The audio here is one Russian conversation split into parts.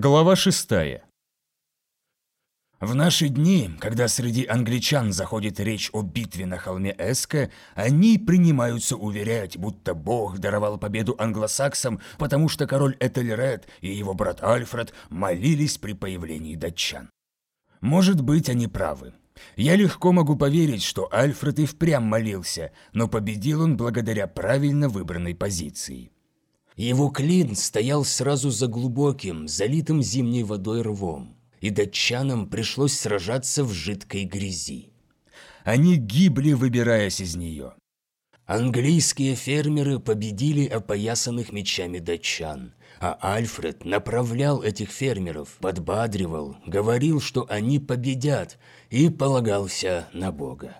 Глава шестая. В наши дни, когда среди англичан заходит речь о битве на холме Эска, они принимаются уверять, будто Бог даровал победу англосаксам, потому что король Этельред и его брат Альфред молились при появлении датчан. Может быть, они правы. Я легко могу поверить, что Альфред и впрямь молился, но победил он благодаря правильно выбранной позиции. Его клин стоял сразу за глубоким, залитым зимней водой рвом, и датчанам пришлось сражаться в жидкой грязи. Они гибли, выбираясь из нее. Английские фермеры победили опоясанных мечами датчан, а Альфред направлял этих фермеров, подбадривал, говорил, что они победят, и полагался на Бога.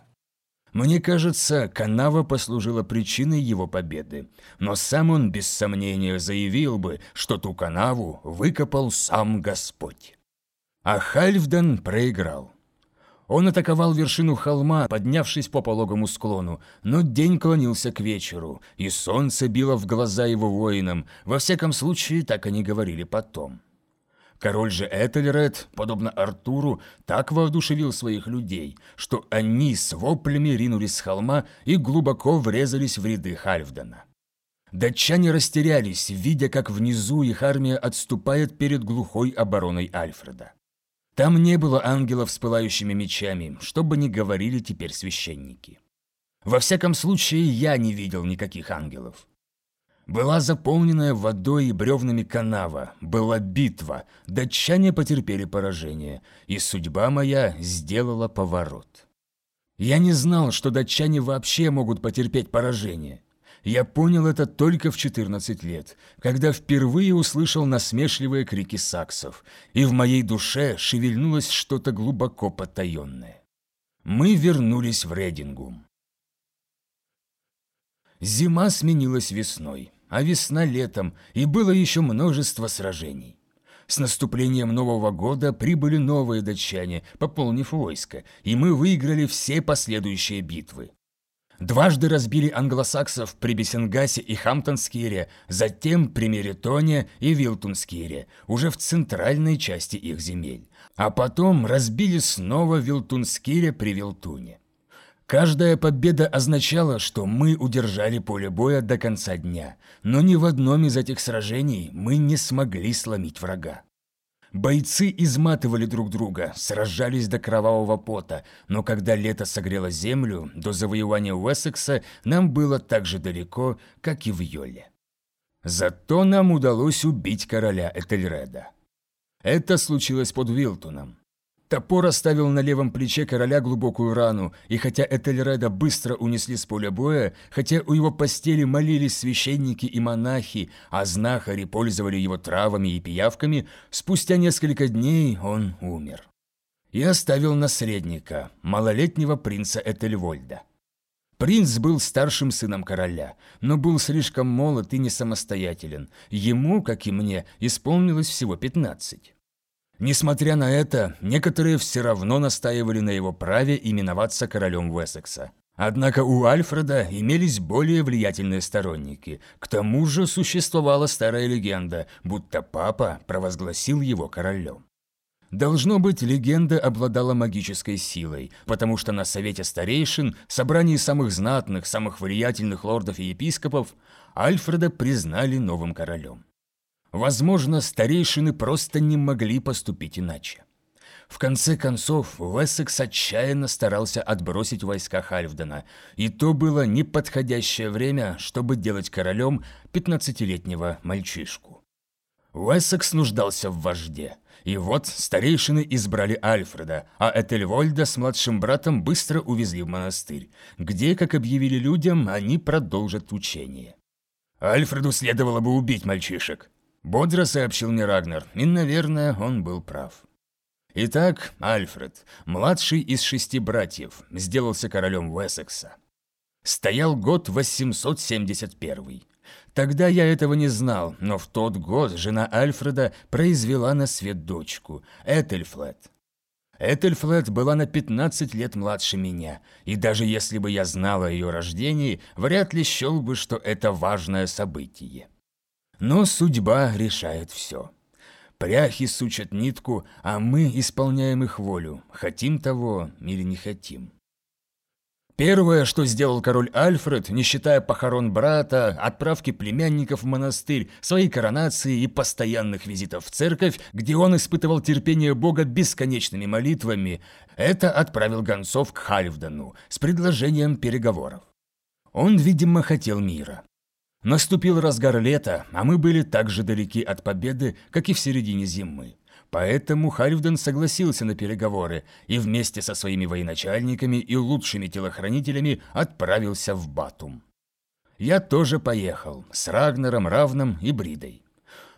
Мне кажется, канава послужила причиной его победы, но сам он без сомнения заявил бы, что ту канаву выкопал сам Господь. А Хальфдан проиграл. Он атаковал вершину холма, поднявшись по пологому склону, но день клонился к вечеру, и солнце било в глаза его воинам, во всяком случае, так они говорили потом. Король же Этельред, подобно Артуру, так воодушевил своих людей, что они с воплями ринулись с холма и глубоко врезались в ряды Хальфдена. Датчане растерялись, видя, как внизу их армия отступает перед глухой обороной Альфреда. Там не было ангелов с пылающими мечами, что бы ни говорили теперь священники. Во всяком случае, я не видел никаких ангелов. Была заполненная водой и бревнами канава, была битва, датчане потерпели поражение, и судьба моя сделала поворот. Я не знал, что датчане вообще могут потерпеть поражение. Я понял это только в 14 лет, когда впервые услышал насмешливые крики саксов, и в моей душе шевельнулось что-то глубоко потаенное. Мы вернулись в Редингум. Зима сменилась весной а весна летом, и было еще множество сражений. С наступлением Нового года прибыли новые датчане, пополнив войско, и мы выиграли все последующие битвы. Дважды разбили англосаксов при Бесенгасе и Хамптонскире, затем при Меритоне и Вилтунскире, уже в центральной части их земель. А потом разбили снова Вилтунскире при Вилтуне. Каждая победа означала, что мы удержали поле боя до конца дня, но ни в одном из этих сражений мы не смогли сломить врага. Бойцы изматывали друг друга, сражались до кровавого пота, но когда лето согрело землю, до завоевания Уэссекса нам было так же далеко, как и в Йоле. Зато нам удалось убить короля Этельреда. Это случилось под Вилтоном. Топор оставил на левом плече короля глубокую рану, и хотя Этельреда быстро унесли с поля боя, хотя у его постели молились священники и монахи, а знахари пользовали его травами и пиявками, спустя несколько дней он умер. И оставил наследника, малолетнего принца Этельвольда. Принц был старшим сыном короля, но был слишком молод и не самостоятелен. Ему, как и мне, исполнилось всего пятнадцать. Несмотря на это, некоторые все равно настаивали на его праве именоваться королем Уэссекса. Однако у Альфреда имелись более влиятельные сторонники. К тому же существовала старая легенда, будто папа провозгласил его королем. Должно быть, легенда обладала магической силой, потому что на Совете Старейшин, собрании самых знатных, самых влиятельных лордов и епископов, Альфреда признали новым королем. Возможно, старейшины просто не могли поступить иначе. В конце концов, Уэссекс отчаянно старался отбросить войска Хальфдена, и то было неподходящее время, чтобы делать королем 15-летнего мальчишку. Уэссекс нуждался в вожде, и вот старейшины избрали Альфреда, а Этельвольда с младшим братом быстро увезли в монастырь, где, как объявили людям, они продолжат учение. Альфреду следовало бы убить мальчишек, Бодро сообщил мне Рагнар, и, наверное, он был прав. Итак, Альфред, младший из шести братьев, сделался королем Уэссекса. Стоял год 871. Тогда я этого не знал, но в тот год жена Альфреда произвела на свет дочку, Этельфлет. Этельфлет была на 15 лет младше меня, и даже если бы я знал о ее рождении, вряд ли счел бы, что это важное событие. Но судьба решает все. Пряхи сучат нитку, а мы исполняем их волю, хотим того или не хотим. Первое, что сделал король Альфред, не считая похорон брата, отправки племянников в монастырь, своей коронации и постоянных визитов в церковь, где он испытывал терпение Бога бесконечными молитвами, это отправил гонцов к Хальфдану с предложением переговоров. Он, видимо, хотел мира. Наступил разгар лета, а мы были так же далеки от победы, как и в середине зимы. Поэтому Хальфден согласился на переговоры и вместе со своими военачальниками и лучшими телохранителями отправился в Батум. Я тоже поехал, с Рагнером, Равном и Бридой.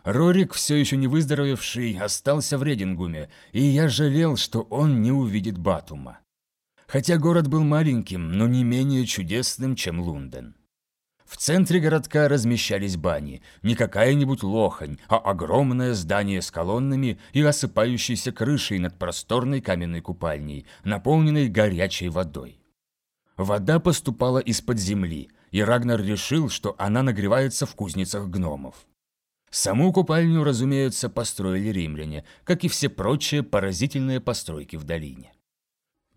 Рорик, все еще не выздоровевший, остался в Редингуме, и я жалел, что он не увидит Батума. Хотя город был маленьким, но не менее чудесным, чем Лунден. В центре городка размещались бани, не какая-нибудь лохань, а огромное здание с колоннами и осыпающейся крышей над просторной каменной купальней, наполненной горячей водой. Вода поступала из-под земли, и Рагнар решил, что она нагревается в кузницах гномов. Саму купальню, разумеется, построили римляне, как и все прочие поразительные постройки в долине.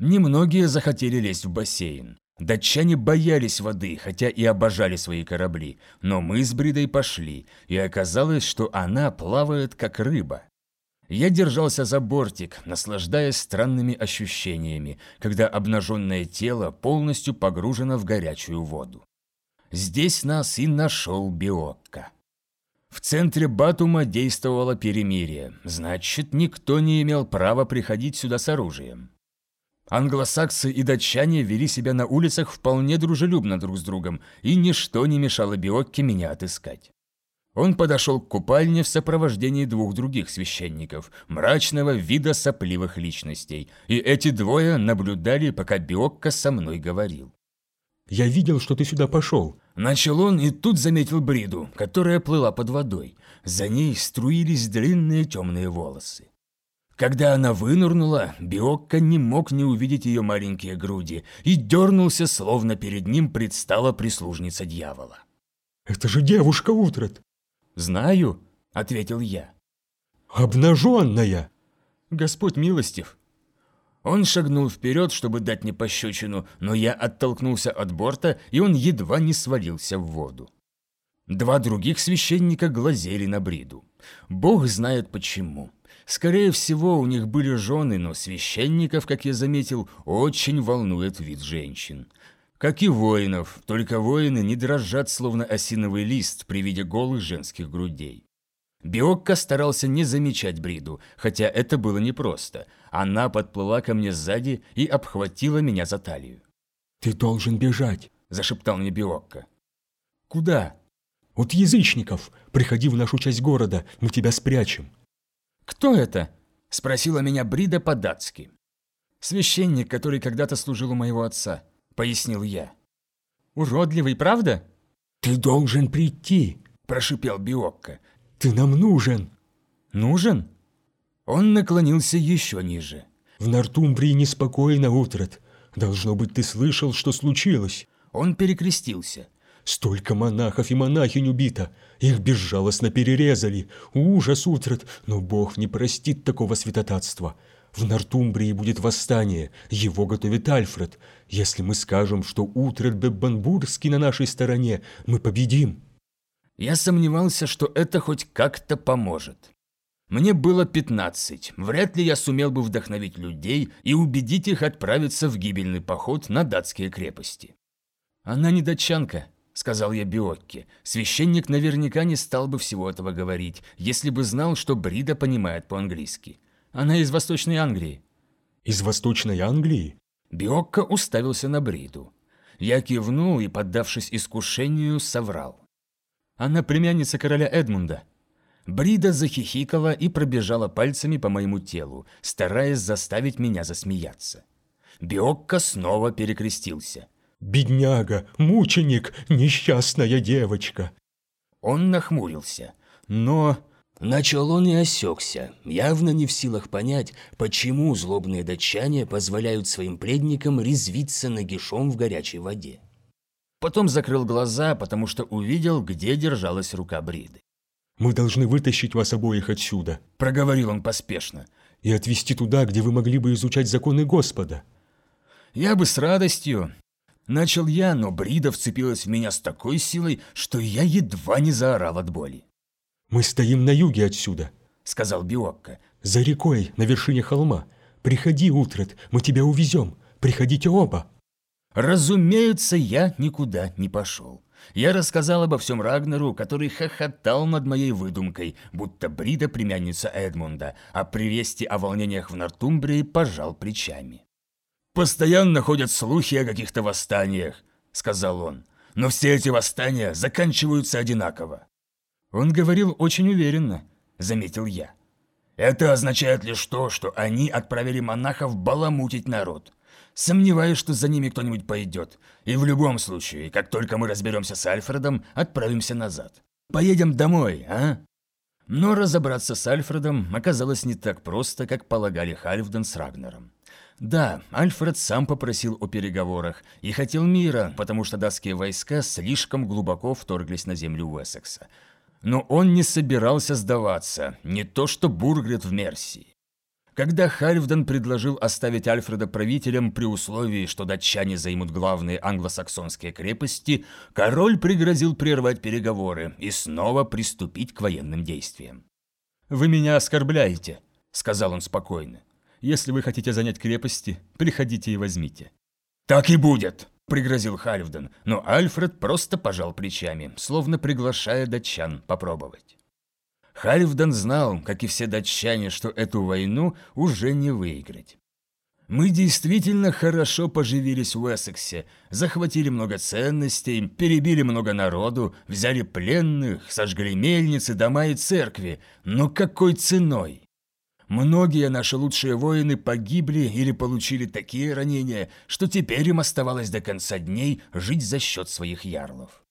Немногие захотели лезть в бассейн. Датчане боялись воды, хотя и обожали свои корабли, но мы с Бридой пошли, и оказалось, что она плавает как рыба. Я держался за бортик, наслаждаясь странными ощущениями, когда обнаженное тело полностью погружено в горячую воду. Здесь нас и нашел Биокко. В центре Батума действовало перемирие, значит, никто не имел права приходить сюда с оружием. Англосаксы и датчане вели себя на улицах вполне дружелюбно друг с другом, и ничто не мешало Биокке меня отыскать. Он подошел к купальне в сопровождении двух других священников, мрачного вида сопливых личностей, и эти двое наблюдали, пока Биокка со мной говорил. «Я видел, что ты сюда пошел», – начал он и тут заметил Бриду, которая плыла под водой. За ней струились длинные темные волосы. Когда она вынырнула, Биокко не мог не увидеть ее маленькие груди и дернулся, словно перед ним предстала прислужница дьявола. «Это же девушка Утрат!» «Знаю», — ответил я. «Обнаженная!» «Господь милостив!» Он шагнул вперед, чтобы дать мне пощечину, но я оттолкнулся от борта, и он едва не свалился в воду. Два других священника глазели на бриду. Бог знает почему. Скорее всего, у них были жены, но священников, как я заметил, очень волнует вид женщин. Как и воинов, только воины не дрожат, словно осиновый лист при виде голых женских грудей. Биокко старался не замечать Бриду, хотя это было непросто. Она подплыла ко мне сзади и обхватила меня за талию. «Ты должен бежать», – зашептал мне Биокко. «Куда?» «От язычников. Приходи в нашу часть города, мы тебя спрячем». «Кто это?» – спросила меня Брида по-датски. «Священник, который когда-то служил у моего отца», – пояснил я. «Уродливый, правда?» «Ты должен прийти», – прошипел Биокко. «Ты нам нужен». «Нужен?» Он наклонился еще ниже. «В Нортумбрии неспокойно, Утрат. Должно быть, ты слышал, что случилось». Он перекрестился. Столько монахов и монахинь убито. Их безжалостно перерезали. Ужас, Утрат, но Бог не простит такого святотатства. В Нортумбрии будет восстание, его готовит Альфред. Если мы скажем, что Утрат Беббанбургский на нашей стороне, мы победим». Я сомневался, что это хоть как-то поможет. Мне было пятнадцать. Вряд ли я сумел бы вдохновить людей и убедить их отправиться в гибельный поход на датские крепости. Она не датчанка, — сказал я Биокке. Священник наверняка не стал бы всего этого говорить, если бы знал, что Брида понимает по-английски. Она из Восточной Англии. «Из Восточной Англии?» Биокко уставился на Бриду. Я кивнул и, поддавшись искушению, соврал. Она племянница короля Эдмунда. Брида захихикала и пробежала пальцами по моему телу, стараясь заставить меня засмеяться. Биокко снова перекрестился. Бедняга, мученик, несчастная девочка. Он нахмурился, но... Начал он и осекся, явно не в силах понять, почему злобные датчане позволяют своим предникам резвиться нагишом в горячей воде. Потом закрыл глаза, потому что увидел, где держалась рука Бриды. Мы должны вытащить вас обоих отсюда», – проговорил он поспешно. «и отвезти туда, где вы могли бы изучать законы Господа». «Я бы с радостью». Начал я, но Брида вцепилась в меня с такой силой, что я едва не заорал от боли. «Мы стоим на юге отсюда», – сказал Биокко. «За рекой, на вершине холма. Приходи, Утрат, мы тебя увезем. Приходите оба». Разумеется, я никуда не пошел. Я рассказал обо всем Рагнеру, который хохотал над моей выдумкой, будто Брида племянница Эдмунда, а при вести о волнениях в Нортумбрии пожал плечами. «Постоянно ходят слухи о каких-то восстаниях», — сказал он, «но все эти восстания заканчиваются одинаково». Он говорил очень уверенно, — заметил я. «Это означает лишь то, что они отправили монахов баламутить народ. Сомневаюсь, что за ними кто-нибудь пойдет. И в любом случае, как только мы разберемся с Альфредом, отправимся назад. Поедем домой, а?» Но разобраться с Альфредом оказалось не так просто, как полагали Хальфден с Рагнером. Да, Альфред сам попросил о переговорах и хотел мира, потому что датские войска слишком глубоко вторглись на землю Уэссекса. Но он не собирался сдаваться, не то что Бургрет в Мерсии. Когда Хальфден предложил оставить Альфреда правителем при условии, что датчане займут главные англосаксонские крепости, король пригрозил прервать переговоры и снова приступить к военным действиям. «Вы меня оскорбляете», — сказал он спокойно. «Если вы хотите занять крепости, приходите и возьмите». «Так и будет», — пригрозил Хальфден, но Альфред просто пожал плечами, словно приглашая датчан попробовать. Хальфдан знал, как и все датчане, что эту войну уже не выиграть. Мы действительно хорошо поживились в Эссексе, захватили много ценностей, перебили много народу, взяли пленных, сожгли мельницы, дома и церкви. Но какой ценой? Многие наши лучшие воины погибли или получили такие ранения, что теперь им оставалось до конца дней жить за счет своих ярлов.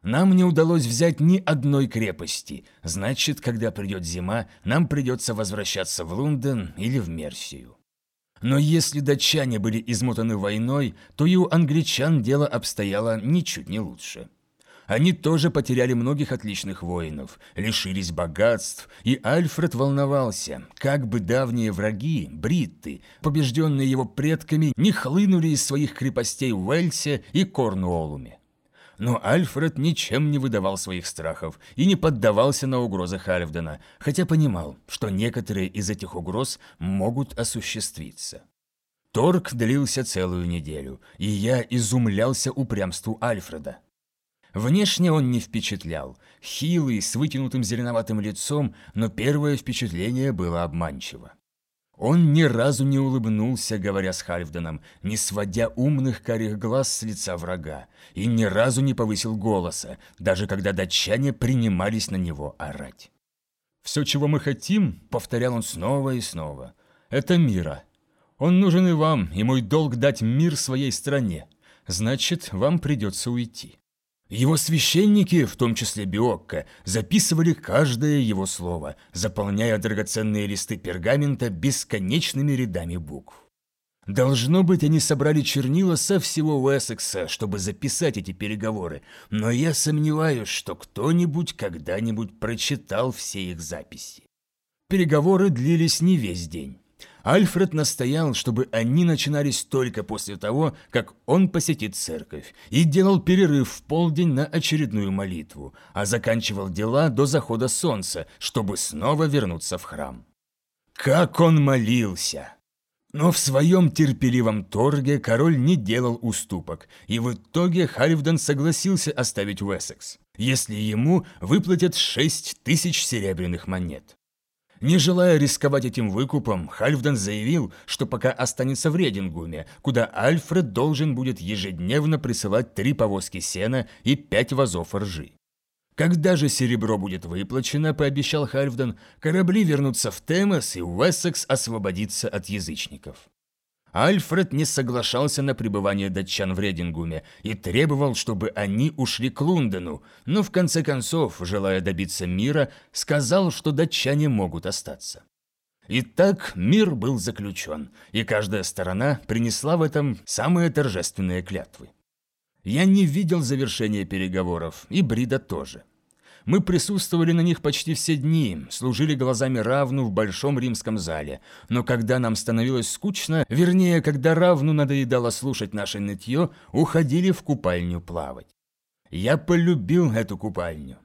Нам не удалось взять ни одной крепости. Значит, когда придет зима, нам придется возвращаться в Лондон или в Мерсию. Но если датчане были измотаны войной, то и у англичан дело обстояло ничуть не лучше. Они тоже потеряли многих отличных воинов, лишились богатств, и Альфред волновался, как бы давние враги, бритты, побежденные его предками, не хлынули из своих крепостей в Уэльсе и Корнуоллуме. Но Альфред ничем не выдавал своих страхов и не поддавался на угрозы Хальфдена, хотя понимал, что некоторые из этих угроз могут осуществиться. Торг длился целую неделю, и я изумлялся упрямству Альфреда. Внешне он не впечатлял, хилый, с вытянутым зеленоватым лицом, но первое впечатление было обманчиво. Он ни разу не улыбнулся, говоря с Хальфденом, не сводя умных карих глаз с лица врага, и ни разу не повысил голоса, даже когда датчане принимались на него орать. «Все, чего мы хотим», — повторял он снова и снова, — «это мира. Он нужен и вам, и мой долг дать мир своей стране. Значит, вам придется уйти». Его священники, в том числе Биокко, записывали каждое его слово, заполняя драгоценные листы пергамента бесконечными рядами букв. Должно быть, они собрали чернила со всего Уэссекса, чтобы записать эти переговоры, но я сомневаюсь, что кто-нибудь когда-нибудь прочитал все их записи. Переговоры длились не весь день. Альфред настоял, чтобы они начинались только после того, как он посетит церковь, и делал перерыв в полдень на очередную молитву, а заканчивал дела до захода солнца, чтобы снова вернуться в храм. Как он молился! Но в своем терпеливом торге король не делал уступок, и в итоге Хальфден согласился оставить Уэссекс, если ему выплатят шесть тысяч серебряных монет. Не желая рисковать этим выкупом, Хальфден заявил, что пока останется в Редингуме, куда Альфред должен будет ежедневно присылать три повозки сена и пять вазов ржи. Когда же серебро будет выплачено, пообещал Хальфден, корабли вернутся в Темес и Уэссекс освободится от язычников. Альфред не соглашался на пребывание датчан в Редингуме и требовал, чтобы они ушли к Лундену, но в конце концов, желая добиться мира, сказал, что датчане могут остаться. Итак, мир был заключен, и каждая сторона принесла в этом самые торжественные клятвы. Я не видел завершения переговоров, и Брида тоже. Мы присутствовали на них почти все дни, служили глазами равну в большом римском зале. Но когда нам становилось скучно, вернее, когда равну надоедало слушать наше нытье, уходили в купальню плавать. Я полюбил эту купальню.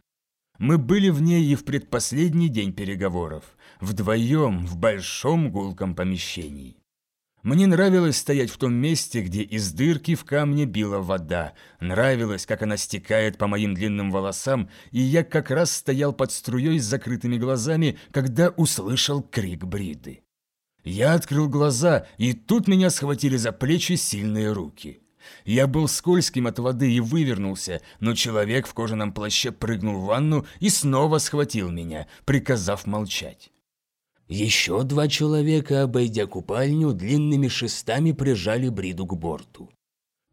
Мы были в ней и в предпоследний день переговоров, вдвоем в большом гулком помещении. Мне нравилось стоять в том месте, где из дырки в камне била вода. Нравилось, как она стекает по моим длинным волосам, и я как раз стоял под струей с закрытыми глазами, когда услышал крик Бриды. Я открыл глаза, и тут меня схватили за плечи сильные руки. Я был скользким от воды и вывернулся, но человек в кожаном плаще прыгнул в ванну и снова схватил меня, приказав молчать. Еще два человека, обойдя купальню, длинными шестами прижали Бриду к борту.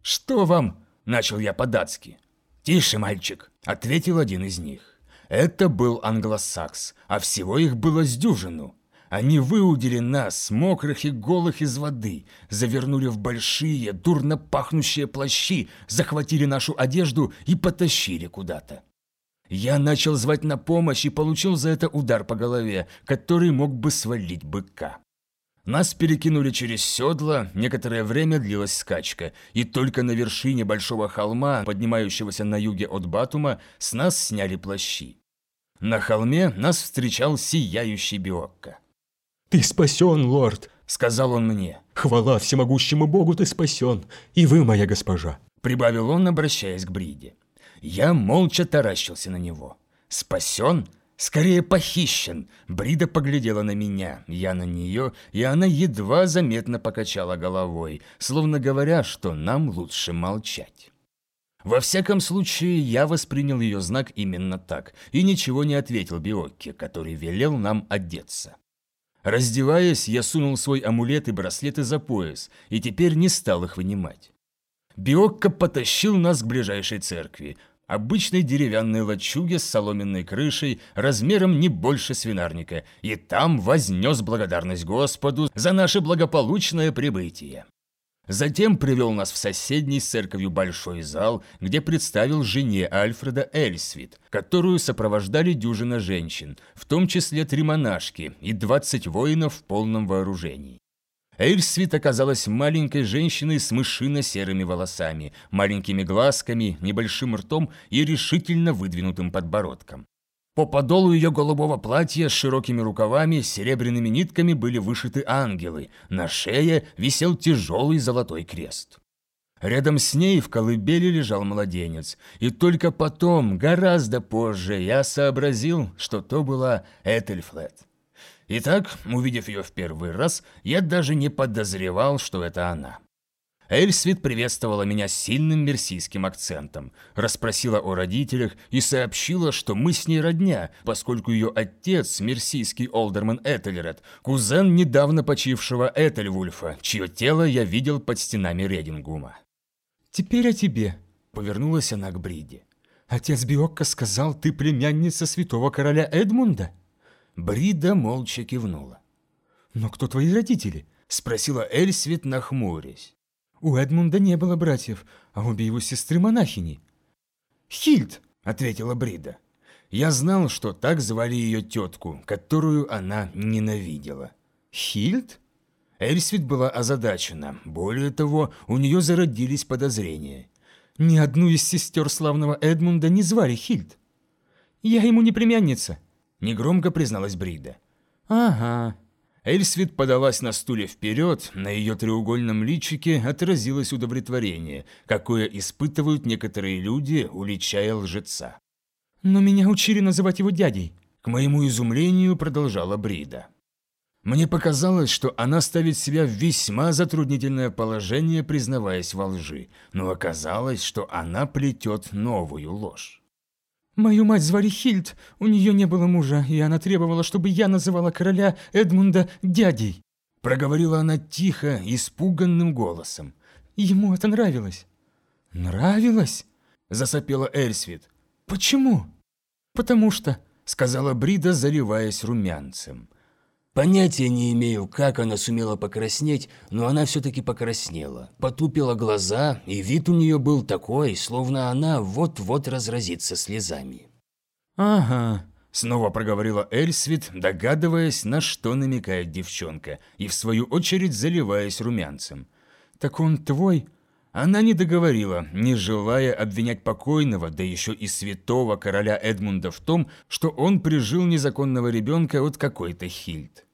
«Что вам?» – начал я по-датски. «Тише, мальчик», – ответил один из них. Это был англосакс, а всего их было с дюжину. Они выудили нас, мокрых и голых из воды, завернули в большие, дурно пахнущие плащи, захватили нашу одежду и потащили куда-то. Я начал звать на помощь и получил за это удар по голове, который мог бы свалить быка. Нас перекинули через седла, некоторое время длилась скачка, и только на вершине большого холма, поднимающегося на юге от Батума, с нас сняли плащи. На холме нас встречал сияющий Биокко. «Ты спасен, лорд!» – сказал он мне. «Хвала всемогущему богу, ты спасен! И вы, моя госпожа!» – прибавил он, обращаясь к Бриде. Я молча таращился на него. «Спасен?» Скорее похищен. Брида поглядела на меня, я на нее, и она едва заметно покачала головой, словно говоря, что нам лучше молчать. Во всяком случае, я воспринял ее знак именно так и ничего не ответил Биокке, который велел нам одеться. Раздеваясь, я сунул свой амулет и браслеты за пояс, и теперь не стал их вынимать. Биокко потащил нас к ближайшей церкви, обычной деревянной лачуге с соломенной крышей размером не больше свинарника, и там вознес благодарность Господу за наше благополучное прибытие. Затем привел нас в соседний с церковью большой зал, где представил жене Альфреда Эльсвит, которую сопровождали дюжина женщин, в том числе три монашки и 20 воинов в полном вооружении. Эльсвит оказалась маленькой женщиной с мышино-серыми волосами, маленькими глазками, небольшим ртом и решительно выдвинутым подбородком. По подолу ее голубого платья с широкими рукавами серебряными нитками были вышиты ангелы, на шее висел тяжелый золотой крест. Рядом с ней в колыбели лежал младенец, и только потом, гораздо позже, я сообразил, что то была Этельфлет. Итак, увидев ее в первый раз, я даже не подозревал, что это она. Эльсвит приветствовала меня сильным мерсийским акцентом, расспросила о родителях и сообщила, что мы с ней родня, поскольку ее отец, мерсийский олдерман Этельред, кузен недавно почившего Этельвульфа, чье тело я видел под стенами Редингума. «Теперь о тебе», — повернулась она к Бриде. «Отец Биокко сказал, ты племянница святого короля Эдмунда?» Брида молча кивнула. «Но кто твои родители?» – спросила Эльсвит, нахмурясь. «У Эдмунда не было братьев, а обе его сестры монахини». «Хильд!» – ответила Брида. Я знал, что так звали ее тетку, которую она ненавидела. «Хильд?» Эльсвит была озадачена. Более того, у нее зародились подозрения. «Ни одну из сестер славного Эдмунда не звали Хильд. Я ему не племянница». Негромко призналась Брида. «Ага». Эльсвит подалась на стуле вперед, на ее треугольном личике отразилось удовлетворение, какое испытывают некоторые люди, уличая лжеца. «Но меня учили называть его дядей», – к моему изумлению продолжала Брида. Мне показалось, что она ставит себя в весьма затруднительное положение, признаваясь во лжи, но оказалось, что она плетет новую ложь. Мою мать звали Хильд, у нее не было мужа, и она требовала, чтобы я называла короля Эдмунда дядей. Проговорила она тихо, испуганным голосом. Ему это нравилось. Нравилось? Засопела Эльсвит. Почему? Потому что, сказала Брида, заливаясь румянцем. Понятия не имею, как она сумела покраснеть, но она все-таки покраснела. Потупила глаза, и вид у нее был такой, словно она вот-вот разразится слезами. «Ага», — снова проговорила Эльсвит, догадываясь, на что намекает девчонка, и в свою очередь заливаясь румянцем. «Так он твой?» Она не договорила, не желая обвинять покойного, да еще и святого короля Эдмунда в том, что он прижил незаконного ребенка от какой-то Хильд.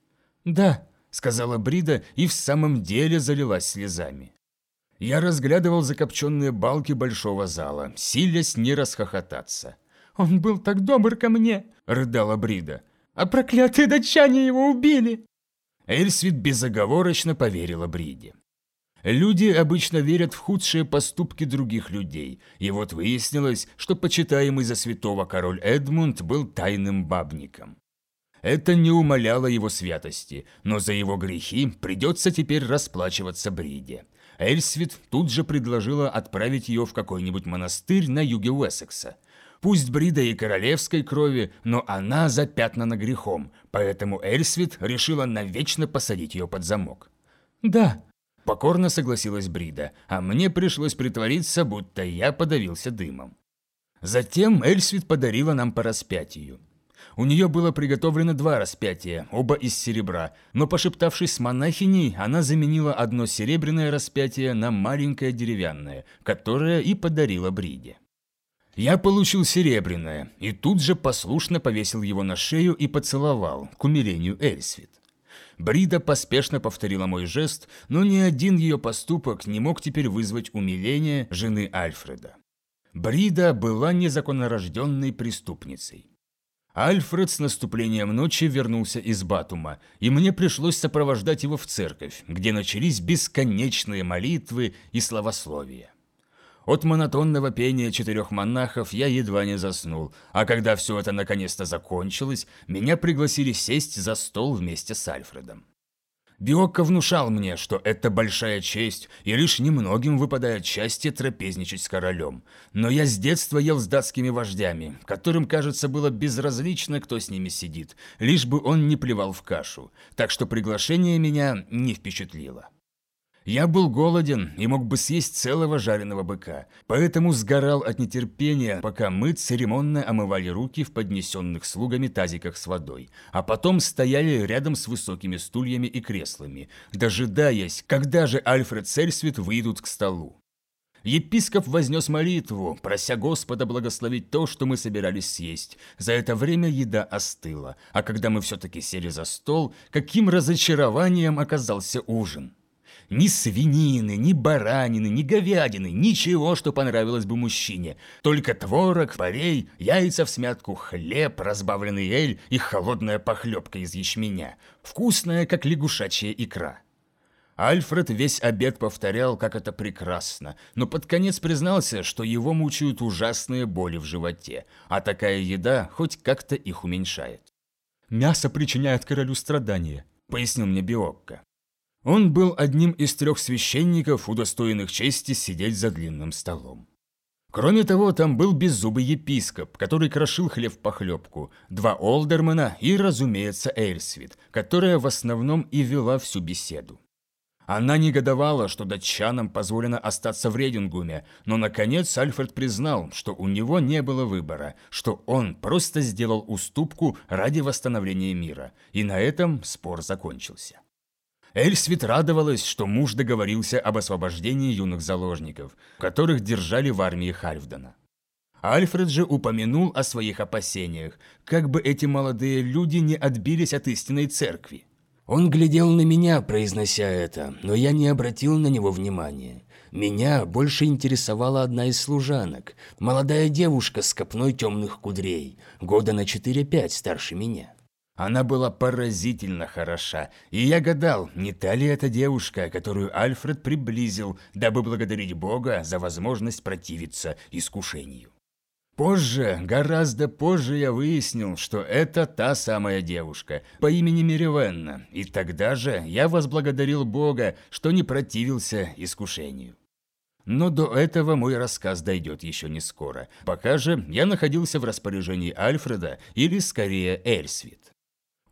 «Да», — сказала Брида и в самом деле залилась слезами. Я разглядывал закопченные балки большого зала, силясь не расхохотаться. «Он был так добр ко мне!» – рыдала Брида. «А проклятые датчане его убили!» Эльсвит безоговорочно поверила Бриде. Люди обычно верят в худшие поступки других людей, и вот выяснилось, что почитаемый за святого король Эдмунд был тайным бабником. Это не умаляло его святости, но за его грехи придется теперь расплачиваться Бриде. Эльсвит тут же предложила отправить ее в какой-нибудь монастырь на юге Уэссекса. Пусть Брида и королевской крови, но она запятнана грехом, поэтому Эльсвит решила навечно посадить ее под замок. «Да», – покорно согласилась Брида, а мне пришлось притвориться, будто я подавился дымом. Затем Эльсвит подарила нам по распятию. У нее было приготовлено два распятия, оба из серебра, но пошептавшись с монахиней, она заменила одно серебряное распятие на маленькое деревянное, которое и подарила Бриде. Я получил серебряное и тут же послушно повесил его на шею и поцеловал, к умилению Эльсвит. Брида поспешно повторила мой жест, но ни один ее поступок не мог теперь вызвать умиление жены Альфреда. Брида была незаконнорожденной преступницей. Альфред с наступлением ночи вернулся из Батума, и мне пришлось сопровождать его в церковь, где начались бесконечные молитвы и словословия. От монотонного пения четырех монахов я едва не заснул, а когда все это наконец-то закончилось, меня пригласили сесть за стол вместе с Альфредом. Биокко внушал мне, что это большая честь, и лишь немногим выпадает счастье трапезничать с королем. Но я с детства ел с датскими вождями, которым, кажется, было безразлично, кто с ними сидит, лишь бы он не плевал в кашу, так что приглашение меня не впечатлило. Я был голоден и мог бы съесть целого жареного быка, поэтому сгорал от нетерпения, пока мы церемонно омывали руки в поднесенных слугами тазиках с водой, а потом стояли рядом с высокими стульями и креслами, дожидаясь, когда же Альфред Сельсвит выйдут к столу. Епископ вознес молитву, прося Господа благословить то, что мы собирались съесть. За это время еда остыла, а когда мы все-таки сели за стол, каким разочарованием оказался ужин. Ни свинины, ни баранины, ни говядины, ничего, что понравилось бы мужчине. Только творог, парей, яйца в смятку, хлеб, разбавленный эль и холодная похлебка из ячменя. Вкусная, как лягушачья икра. Альфред весь обед повторял, как это прекрасно, но под конец признался, что его мучают ужасные боли в животе, а такая еда хоть как-то их уменьшает. «Мясо причиняет королю страдания», — пояснил мне Биокко. Он был одним из трех священников, удостоенных чести сидеть за длинным столом. Кроме того, там был беззубый епископ, который крошил хлеб похлебку, два олдермена и, разумеется, Эльсвит, которая в основном и вела всю беседу. Она негодовала, что датчанам позволено остаться в Редингуме, но, наконец, Альфред признал, что у него не было выбора, что он просто сделал уступку ради восстановления мира, и на этом спор закончился. Эльсвит радовалась, что муж договорился об освобождении юных заложников, которых держали в армии Хальфдена. Альфред же упомянул о своих опасениях, как бы эти молодые люди не отбились от истинной церкви. Он глядел на меня, произнося это, но я не обратил на него внимания. Меня больше интересовала одна из служанок, молодая девушка с копной темных кудрей, года на 4-5 старше меня. Она была поразительно хороша, и я гадал, не та ли эта девушка, которую Альфред приблизил, дабы благодарить Бога за возможность противиться искушению. Позже, гораздо позже я выяснил, что это та самая девушка по имени Миривенна, и тогда же я возблагодарил Бога, что не противился искушению. Но до этого мой рассказ дойдет еще не скоро. Пока же я находился в распоряжении Альфреда, или скорее Эльсвит.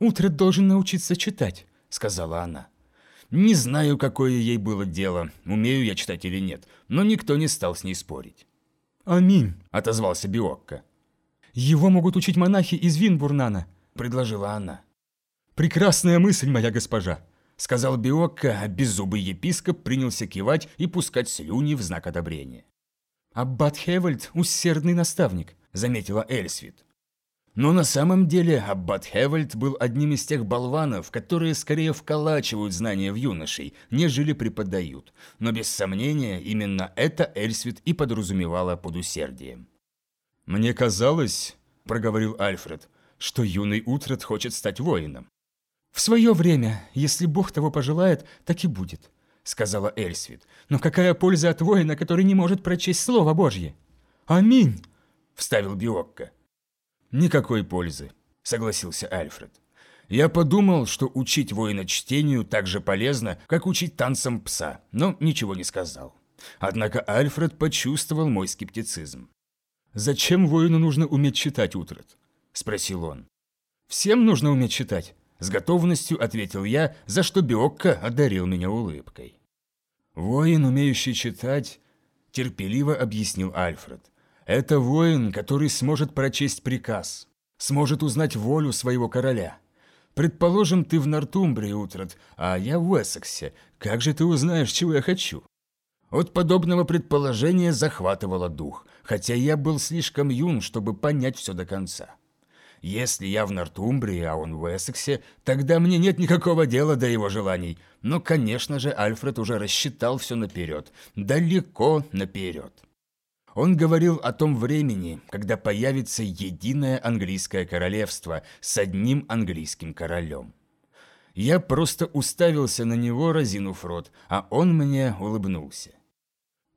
«Утрет должен научиться читать», — сказала она. Не знаю, какое ей было дело, умею я читать или нет, но никто не стал с ней спорить. «Аминь», — отозвался Биокко. «Его могут учить монахи из Винбурнана», – предложила она. «Прекрасная мысль, моя госпожа», – сказал Биокко, а беззубый епископ принялся кивать и пускать слюни в знак одобрения. «Аббат Хевальд – усердный наставник», – заметила Эльсвит. Но на самом деле Аббат Хевальд был одним из тех болванов, которые скорее вколачивают знания в юношей, нежели преподают. Но без сомнения, именно это Эльсвит и подразумевала под усердием. «Мне казалось», – проговорил Альфред, – «что юный Утрат хочет стать воином». «В свое время, если Бог того пожелает, так и будет», – сказала Эльсвит. «Но какая польза от воина, который не может прочесть Слово Божье?» «Аминь», – вставил Биокко. «Никакой пользы», – согласился Альфред. «Я подумал, что учить воина чтению так же полезно, как учить танцам пса, но ничего не сказал. Однако Альфред почувствовал мой скептицизм. «Зачем воину нужно уметь читать, Утрат?» – спросил он. «Всем нужно уметь читать», – с готовностью ответил я, за что Биокко одарил меня улыбкой. «Воин, умеющий читать», – терпеливо объяснил Альфред. Это воин, который сможет прочесть приказ, сможет узнать волю своего короля. Предположим, ты в Нортумбрии, Утрат, а я в Уэссексе. Как же ты узнаешь, чего я хочу? От подобного предположения захватывало дух, хотя я был слишком юн, чтобы понять все до конца. Если я в Нортумбрии, а он в Уэссексе, тогда мне нет никакого дела до его желаний. Но, конечно же, Альфред уже рассчитал все наперед, далеко наперед. Он говорил о том времени, когда появится единое английское королевство с одним английским королем. Я просто уставился на него, разинув рот, а он мне улыбнулся.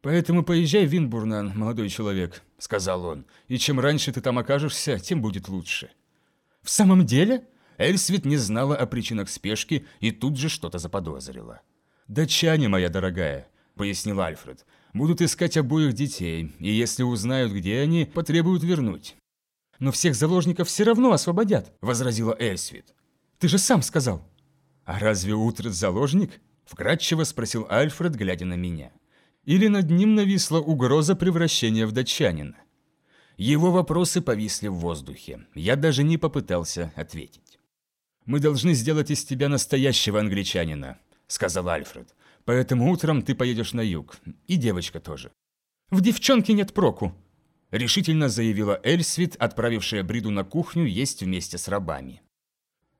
«Поэтому поезжай в Винбурнан, молодой человек», — сказал он, «и чем раньше ты там окажешься, тем будет лучше». «В самом деле?» Эльсвит не знала о причинах спешки и тут же что-то заподозрила. «Датчане, моя дорогая», — пояснил Альфред, будут искать обоих детей, и если узнают, где они, потребуют вернуть. «Но всех заложников все равно освободят», – возразила Эльсвит. «Ты же сам сказал». «А разве Утрат заложник?» – вкратчиво спросил Альфред, глядя на меня. Или над ним нависла угроза превращения в датчанина? Его вопросы повисли в воздухе. Я даже не попытался ответить. «Мы должны сделать из тебя настоящего англичанина», – сказал Альфред. Поэтому утром ты поедешь на юг. И девочка тоже. В девчонке нет проку, решительно заявила Эльсвит, отправившая Бриду на кухню есть вместе с рабами.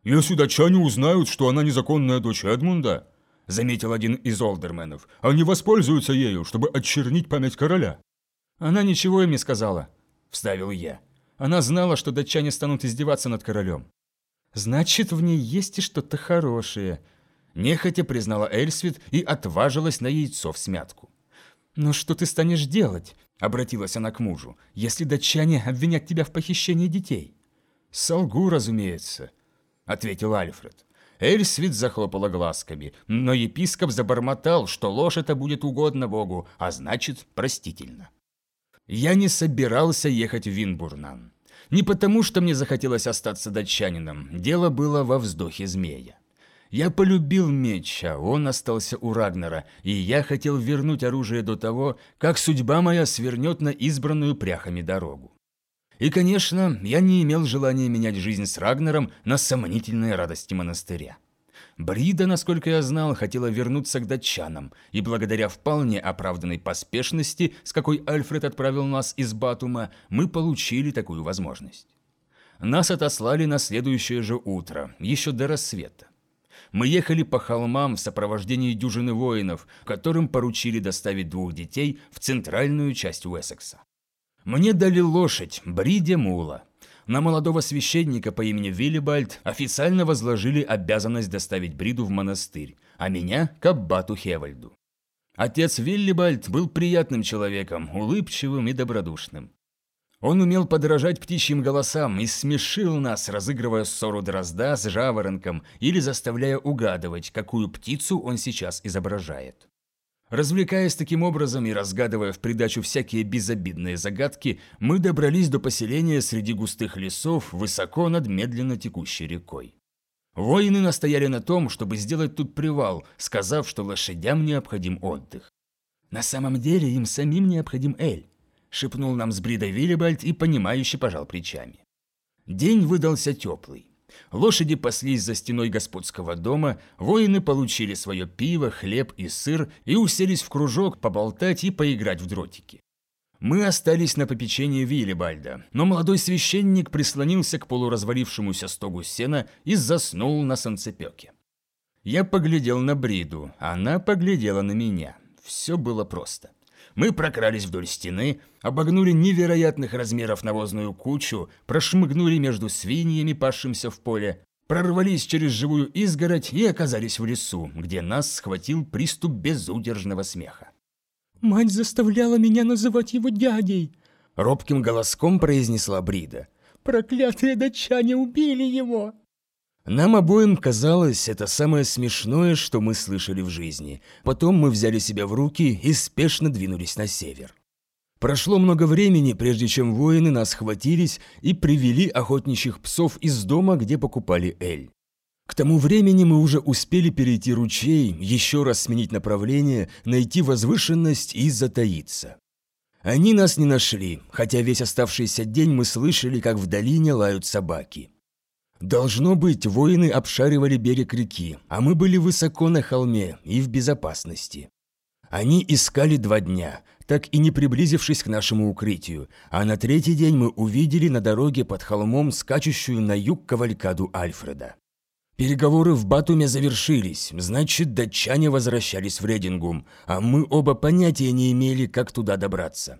«Если датчане узнают, что она незаконная дочь Эдмунда», — заметил один из олдерменов, — «они воспользуются ею, чтобы отчернить память короля». «Она ничего им не сказала», — вставил я. «Она знала, что датчане станут издеваться над королем». «Значит, в ней есть и что-то хорошее», Нехотя признала Эльсвит и отважилась на яйцо в смятку. «Но что ты станешь делать?» – обратилась она к мужу. «Если датчане обвинят тебя в похищении детей?» «Солгу, разумеется», – ответил Альфред. Эльсвит захлопала глазками, но епископ забормотал, что ложь это будет угодно Богу, а значит, простительно. Я не собирался ехать в Винбурнан. Не потому, что мне захотелось остаться датчанином, дело было во вздохе змея. Я полюбил меч, а он остался у Рагнера, и я хотел вернуть оружие до того, как судьба моя свернет на избранную пряхами дорогу. И, конечно, я не имел желания менять жизнь с Рагнером на сомнительные радости монастыря. Брида, насколько я знал, хотела вернуться к датчанам, и благодаря вполне оправданной поспешности, с какой Альфред отправил нас из Батума, мы получили такую возможность. Нас отослали на следующее же утро, еще до рассвета. Мы ехали по холмам в сопровождении дюжины воинов, которым поручили доставить двух детей в центральную часть Уэссекса. Мне дали лошадь, бриде мула. На молодого священника по имени Виллибальд официально возложили обязанность доставить Бриду в монастырь, а меня – к аббату Хевальду. Отец Виллибальд был приятным человеком, улыбчивым и добродушным. Он умел подражать птичьим голосам и смешил нас, разыгрывая ссору дрозда с жаворонком или заставляя угадывать, какую птицу он сейчас изображает. Развлекаясь таким образом и разгадывая в придачу всякие безобидные загадки, мы добрались до поселения среди густых лесов высоко над медленно текущей рекой. Воины настояли на том, чтобы сделать тут привал, сказав, что лошадям необходим отдых. «На самом деле им самим необходим Эль», шепнул нам с Бридой Виллибальд и понимающе пожал плечами. День выдался теплый. Лошади паслись за стеной господского дома, воины получили свое пиво, хлеб и сыр и уселись в кружок поболтать и поиграть в дротики. Мы остались на попечении Виллибальда, но молодой священник прислонился к полуразвалившемуся стогу сена и заснул на санцепёке. Я поглядел на Бриду, она поглядела на меня. Все было просто. Мы прокрались вдоль стены, обогнули невероятных размеров навозную кучу, прошмыгнули между свиньями, пасшимся в поле, прорвались через живую изгородь и оказались в лесу, где нас схватил приступ безудержного смеха. «Мать заставляла меня называть его дядей», — робким голоском произнесла Брида. «Проклятые датчане убили его!» Нам обоим казалось это самое смешное, что мы слышали в жизни. Потом мы взяли себя в руки и спешно двинулись на север. Прошло много времени, прежде чем воины нас схватились и привели охотничьих псов из дома, где покупали эль. К тому времени мы уже успели перейти ручей, еще раз сменить направление, найти возвышенность и затаиться. Они нас не нашли, хотя весь оставшийся день мы слышали, как в долине лают собаки. Должно быть, воины обшаривали берег реки, а мы были высоко на холме и в безопасности. Они искали два дня, так и не приблизившись к нашему укрытию, а на третий день мы увидели на дороге под холмом скачущую на юг кавалькаду Альфреда. Переговоры в Батуме завершились, значит, датчане возвращались в Редингум, а мы оба понятия не имели, как туда добраться.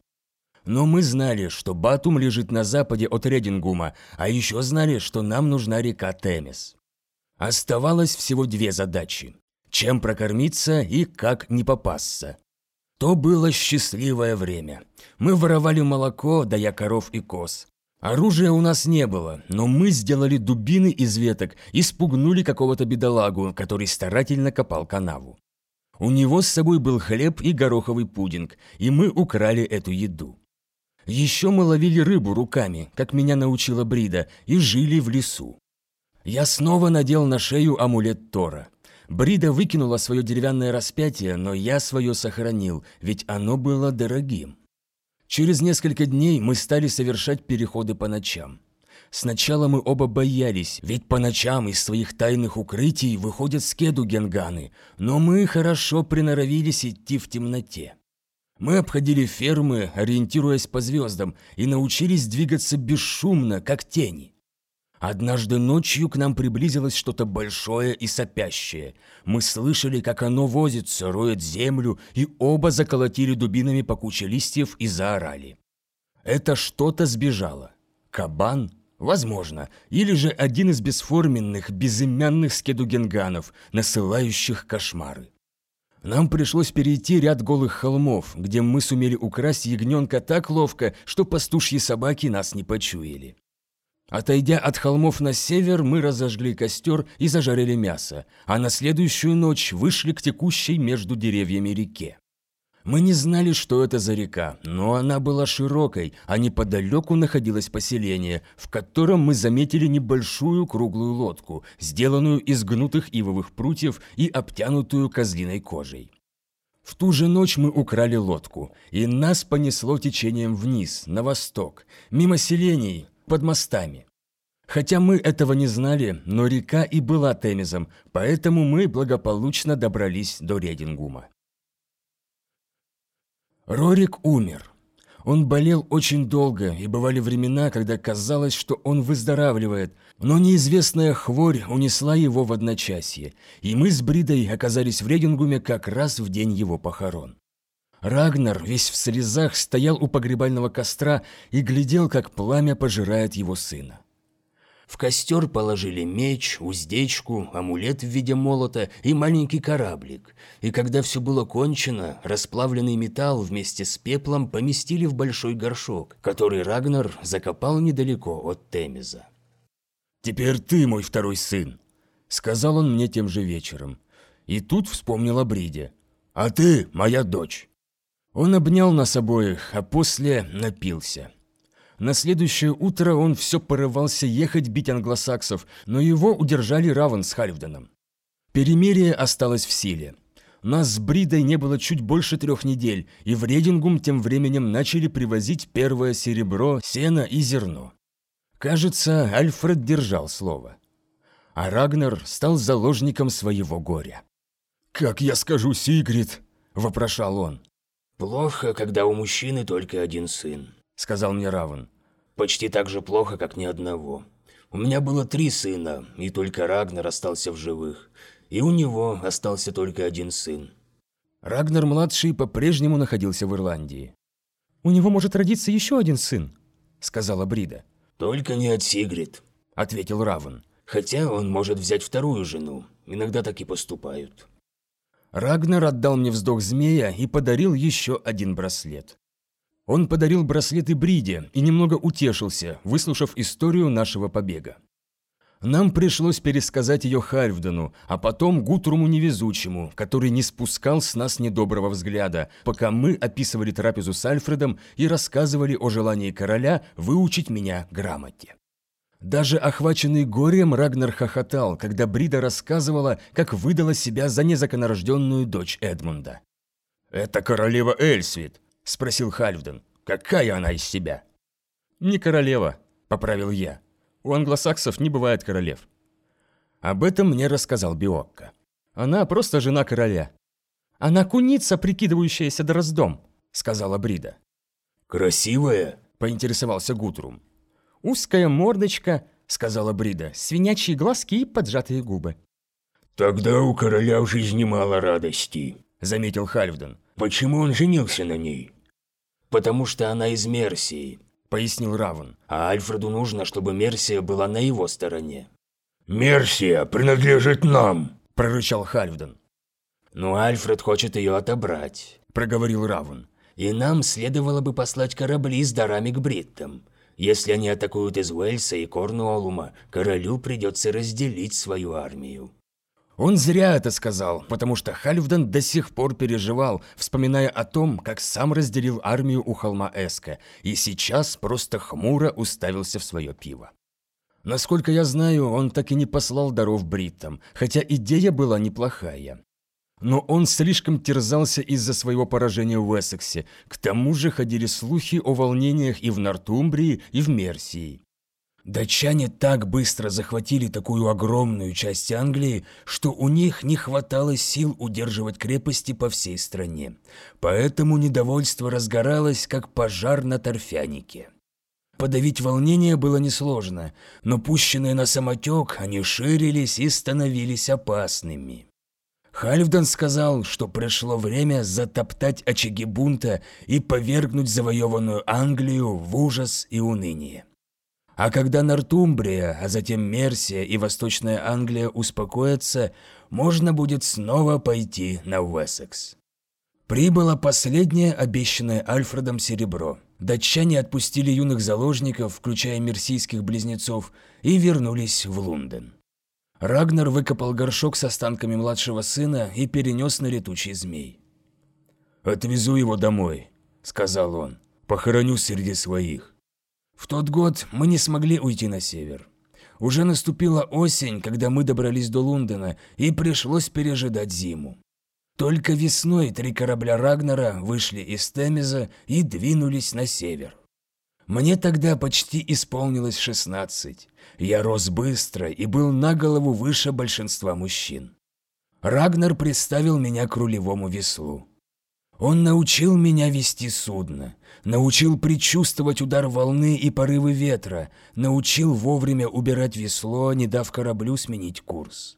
Но мы знали, что Батум лежит на западе от Редингума, а еще знали, что нам нужна река Темес. Оставалось всего две задачи. Чем прокормиться и как не попасться. То было счастливое время. Мы воровали молоко, дая коров и коз. Оружия у нас не было, но мы сделали дубины из веток и спугнули какого-то бедолагу, который старательно копал канаву. У него с собой был хлеб и гороховый пудинг, и мы украли эту еду. Еще мы ловили рыбу руками, как меня научила Брида, и жили в лесу. Я снова надел на шею амулет Тора. Брида выкинула свое деревянное распятие, но я свое сохранил, ведь оно было дорогим. Через несколько дней мы стали совершать переходы по ночам. Сначала мы оба боялись, ведь по ночам из своих тайных укрытий выходят скеду генганы, но мы хорошо приноровились идти в темноте. Мы обходили фермы, ориентируясь по звездам, и научились двигаться бесшумно, как тени. Однажды ночью к нам приблизилось что-то большое и сопящее. Мы слышали, как оно возится, роет землю, и оба заколотили дубинами по куче листьев и заорали. Это что-то сбежало. Кабан? Возможно. Или же один из бесформенных, безымянных скедугенганов, насылающих кошмары. Нам пришлось перейти ряд голых холмов, где мы сумели украсть ягненка так ловко, что пастушьи собаки нас не почуяли. Отойдя от холмов на север, мы разожгли костер и зажарили мясо, а на следующую ночь вышли к текущей между деревьями реке. Мы не знали, что это за река, но она была широкой, а неподалеку находилось поселение, в котором мы заметили небольшую круглую лодку, сделанную из гнутых ивовых прутьев и обтянутую козлиной кожей. В ту же ночь мы украли лодку, и нас понесло течением вниз, на восток, мимо селений, под мостами. Хотя мы этого не знали, но река и была Темизом, поэтому мы благополучно добрались до Редингума. Рорик умер. Он болел очень долго, и бывали времена, когда казалось, что он выздоравливает, но неизвестная хворь унесла его в одночасье, и мы с Бридой оказались в Редингуме как раз в день его похорон. Рагнар, весь в слезах, стоял у погребального костра и глядел, как пламя пожирает его сына. В костер положили меч, уздечку, амулет в виде молота и маленький кораблик. И когда все было кончено, расплавленный металл вместе с пеплом поместили в большой горшок, который Рагнар закопал недалеко от Темиза. «Теперь ты мой второй сын», — сказал он мне тем же вечером. И тут вспомнил о Бриде. «А ты моя дочь». Он обнял нас обоих, а после напился. На следующее утро он все порывался ехать бить англосаксов, но его удержали Раван с Хальфденом. Перемирие осталось в силе. Нас с Бридой не было чуть больше трех недель, и в Редингум тем временем начали привозить первое серебро, сено и зерно. Кажется, Альфред держал слово. А Рагнар стал заложником своего горя. «Как я скажу, Сигрид?» – вопрошал он. «Плохо, когда у мужчины только один сын», – сказал мне Равен. «Почти так же плохо, как ни одного. У меня было три сына, и только Рагнар остался в живых. И у него остался только один сын». Рагнар-младший по-прежнему находился в Ирландии. «У него может родиться еще один сын», – сказала Брида. «Только не от Сигрид», – ответил Равен. «Хотя он может взять вторую жену. Иногда так и поступают». Рагнар отдал мне вздох змея и подарил еще один браслет. Он подарил браслеты Бриде и немного утешился, выслушав историю нашего побега. Нам пришлось пересказать ее Хальфдену, а потом Гутруму Невезучему, который не спускал с нас недоброго взгляда, пока мы описывали трапезу с Альфредом и рассказывали о желании короля выучить меня грамоте. Даже охваченный горем Рагнар хохотал, когда Брида рассказывала, как выдала себя за незаконорожденную дочь Эдмунда. «Это королева Эльсвит», – спросил Хальфден. «Какая она из себя?» «Не королева», – поправил я. «У англосаксов не бывает королев». Об этом мне рассказал Биокко. «Она просто жена короля». «Она куница, прикидывающаяся дроздом», – сказала Брида. «Красивая?» – поинтересовался Гутрум. «Узкая мордочка», — сказала Брида, — «свинячьи глазки и поджатые губы». «Тогда у короля в жизни мало радости», — заметил Хальфден. «Почему он женился на ней?» «Потому что она из Мерсии», — пояснил Равен. «А Альфреду нужно, чтобы Мерсия была на его стороне». «Мерсия принадлежит нам», — прорычал Хальфден. «Но Альфред хочет ее отобрать», — проговорил Равен. «И нам следовало бы послать корабли с дарами к бриттам. Если они атакуют из Уэльса и Корнуоллума, королю придется разделить свою армию. Он зря это сказал, потому что Хальфден до сих пор переживал, вспоминая о том, как сам разделил армию у холма Эска, и сейчас просто хмуро уставился в свое пиво. Насколько я знаю, он так и не послал даров бриттам, хотя идея была неплохая но он слишком терзался из-за своего поражения в Эссексе. К тому же ходили слухи о волнениях и в Нортумбрии, и в Мерсии. Датчане так быстро захватили такую огромную часть Англии, что у них не хватало сил удерживать крепости по всей стране. Поэтому недовольство разгоралось, как пожар на торфянике. Подавить волнение было несложно, но пущенные на самотек, они ширились и становились опасными. Хальфдан сказал, что пришло время затоптать очаги бунта и повергнуть завоеванную Англию в ужас и уныние. А когда Нортумбрия, а затем Мерсия и Восточная Англия успокоятся, можно будет снова пойти на Уэссекс. Прибыло последнее обещанное Альфредом серебро. Датчане отпустили юных заложников, включая мерсийских близнецов, и вернулись в Лондон. Рагнар выкопал горшок с останками младшего сына и перенес на летучий змей. «Отвезу его домой», — сказал он. «Похороню среди своих». В тот год мы не смогли уйти на север. Уже наступила осень, когда мы добрались до Лондона, и пришлось пережидать зиму. Только весной три корабля Рагнара вышли из Темеза и двинулись на север. Мне тогда почти исполнилось 16. Я рос быстро и был на голову выше большинства мужчин. Рагнар представил меня к рулевому веслу. Он научил меня вести судно, научил предчувствовать удар волны и порывы ветра, научил вовремя убирать весло, не дав кораблю сменить курс.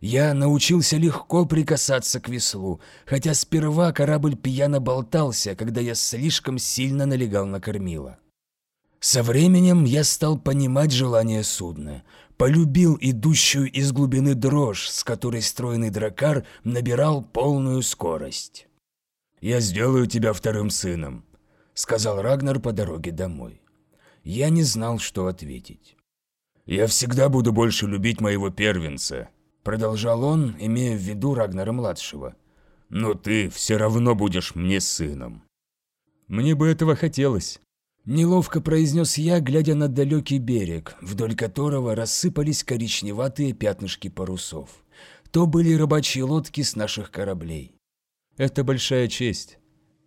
Я научился легко прикасаться к веслу, хотя сперва корабль пьяно болтался, когда я слишком сильно налегал на кормило. Со временем я стал понимать желание судна, полюбил идущую из глубины дрожь, с которой стройный дракар набирал полную скорость. «Я сделаю тебя вторым сыном», — сказал Рагнар по дороге домой. Я не знал, что ответить. «Я всегда буду больше любить моего первенца», — продолжал он, имея в виду Рагнара-младшего. «Но ты все равно будешь мне сыном». «Мне бы этого хотелось», Неловко произнес я, глядя на далекий берег, вдоль которого рассыпались коричневатые пятнышки парусов. то были рыбачьи лодки с наших кораблей. Это большая честь,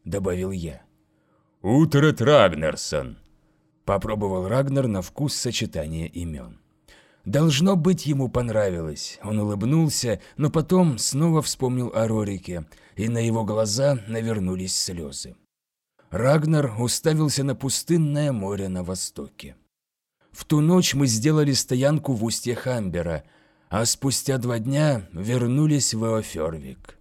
добавил я. Утрет Рагнерсон. Попробовал Рагнар на вкус сочетание имен. Должно быть, ему понравилось. Он улыбнулся, но потом снова вспомнил о Рорике, и на его глаза навернулись слезы. Рагнар уставился на пустынное море на востоке. В ту ночь мы сделали стоянку в устье Хамбера, а спустя два дня вернулись в Эофервик.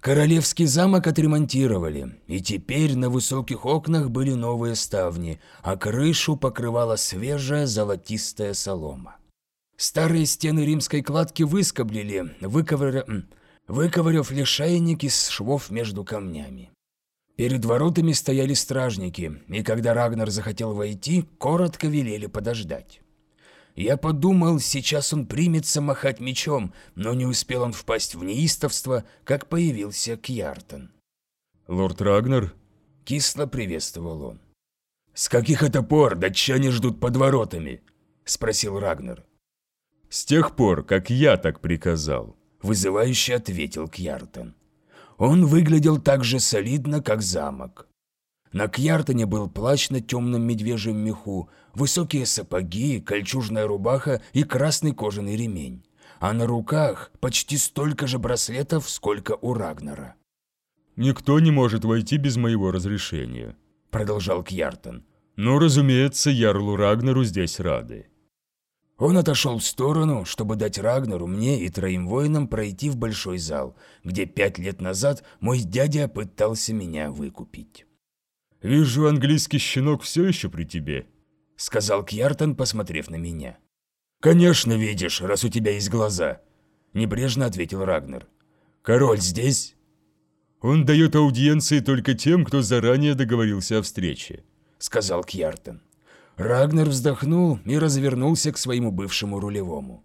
Королевский замок отремонтировали, и теперь на высоких окнах были новые ставни, а крышу покрывала свежая золотистая солома. Старые стены римской кладки выскоблили, выковыря выковыряв лишайник из швов между камнями. Перед воротами стояли стражники, и когда Рагнар захотел войти, коротко велели подождать. Я подумал, сейчас он примется махать мечом, но не успел он впасть в неистовство, как появился Кьяртон. «Лорд Рагнар?» – кисло приветствовал он. «С каких это пор датчане ждут под воротами?» – спросил Рагнар. «С тех пор, как я так приказал», вызывающе ответил Кьяртон. Он выглядел так же солидно, как замок. На Кьяртоне был плащ на темном медвежьем меху, высокие сапоги, кольчужная рубаха и красный кожаный ремень. А на руках почти столько же браслетов, сколько у Рагнара. «Никто не может войти без моего разрешения», — продолжал Кьяртон. «Но, разумеется, Ярлу Рагнару здесь рады. Он отошел в сторону, чтобы дать Рагнару, мне и троим воинам пройти в большой зал, где пять лет назад мой дядя пытался меня выкупить. «Вижу, английский щенок все еще при тебе», — сказал Кьяртон, посмотрев на меня. «Конечно видишь, раз у тебя есть глаза», — небрежно ответил Рагнар. «Король здесь?» «Он дает аудиенции только тем, кто заранее договорился о встрече», — сказал Кьяртон. Рагнер вздохнул и развернулся к своему бывшему рулевому.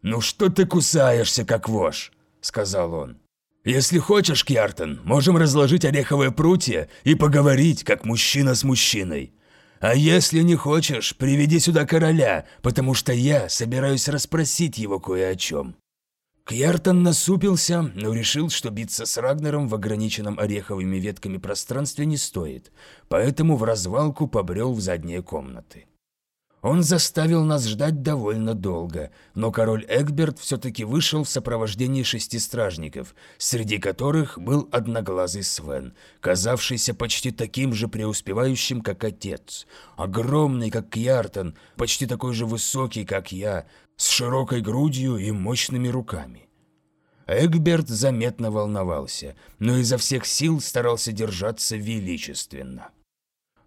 «Ну что ты кусаешься, как вож?» – сказал он. «Если хочешь, Кьяртон, можем разложить ореховые прутья и поговорить, как мужчина с мужчиной. А если не хочешь, приведи сюда короля, потому что я собираюсь расспросить его кое о чем». Кьяртон насупился, но решил, что биться с Рагнером в ограниченном ореховыми ветками пространстве не стоит, поэтому в развалку побрел в задние комнаты. Он заставил нас ждать довольно долго, но король Эгберт все-таки вышел в сопровождении шести стражников, среди которых был одноглазый Свен, казавшийся почти таким же преуспевающим, как отец, огромный, как Кьяртон, почти такой же высокий, как я, с широкой грудью и мощными руками. Эгберт заметно волновался, но изо всех сил старался держаться величественно.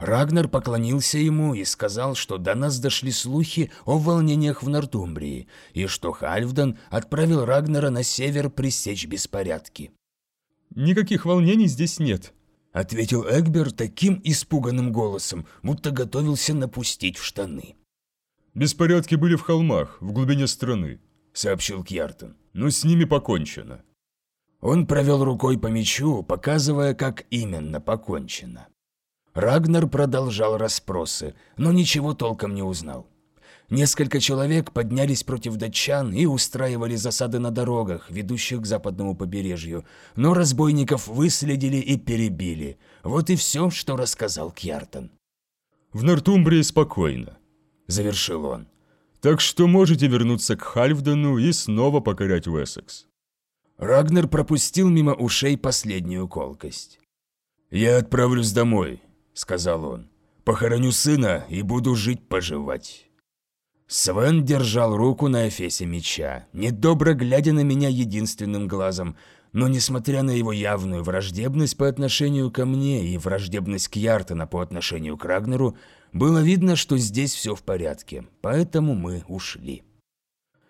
Рагнар поклонился ему и сказал, что до нас дошли слухи о волнениях в Нортумбрии, и что Хальфдан отправил Рагнара на север пресечь беспорядки. «Никаких волнений здесь нет», — ответил Эгберт таким испуганным голосом, будто готовился напустить в штаны. «Беспорядки были в холмах, в глубине страны», — сообщил Кьяртон. «Но с ними покончено». Он провел рукой по мечу, показывая, как именно покончено. Рагнар продолжал расспросы, но ничего толком не узнал. Несколько человек поднялись против датчан и устраивали засады на дорогах, ведущих к западному побережью, но разбойников выследили и перебили. Вот и все, что рассказал Кьяртон. «В Нортумбрии спокойно завершил он. «Так что можете вернуться к Хальфдену и снова покорять Уэссекс». Рагнер пропустил мимо ушей последнюю колкость. «Я отправлюсь домой», — сказал он. «Похороню сына и буду жить-поживать». Свен держал руку на эфесе меча, недобро глядя на меня единственным глазом, но несмотря на его явную враждебность по отношению ко мне и враждебность Кьяртона по отношению к Рагнеру, было видно, что здесь все в порядке, поэтому мы ушли.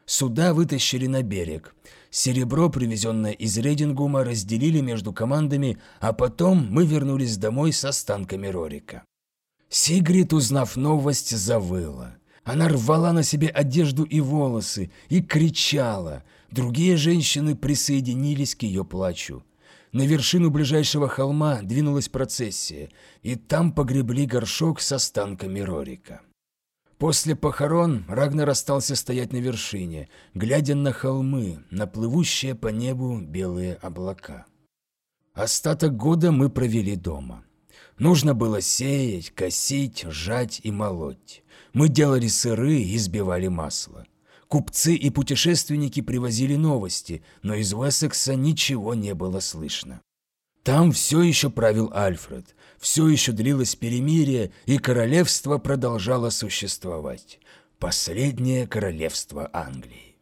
Суда вытащили на берег. Серебро, привезенное из Рейдингума, разделили между командами, а потом мы вернулись домой с останками Рорика. Сигрид, узнав новость, завыла. Она рвала на себе одежду и волосы и кричала. Другие женщины присоединились к ее плачу. На вершину ближайшего холма двинулась процессия, и там погребли горшок с останками Рорика. После похорон Рагнар остался стоять на вершине, глядя на холмы, на плывущие по небу белые облака. Остаток года мы провели дома. Нужно было сеять, косить, жать и молоть. Мы делали сыры и сбивали масло. Купцы и путешественники привозили новости, но из Уэссекса ничего не было слышно. Там все еще правил Альфред, все еще длилось перемирие, и королевство продолжало существовать. Последнее королевство Англии.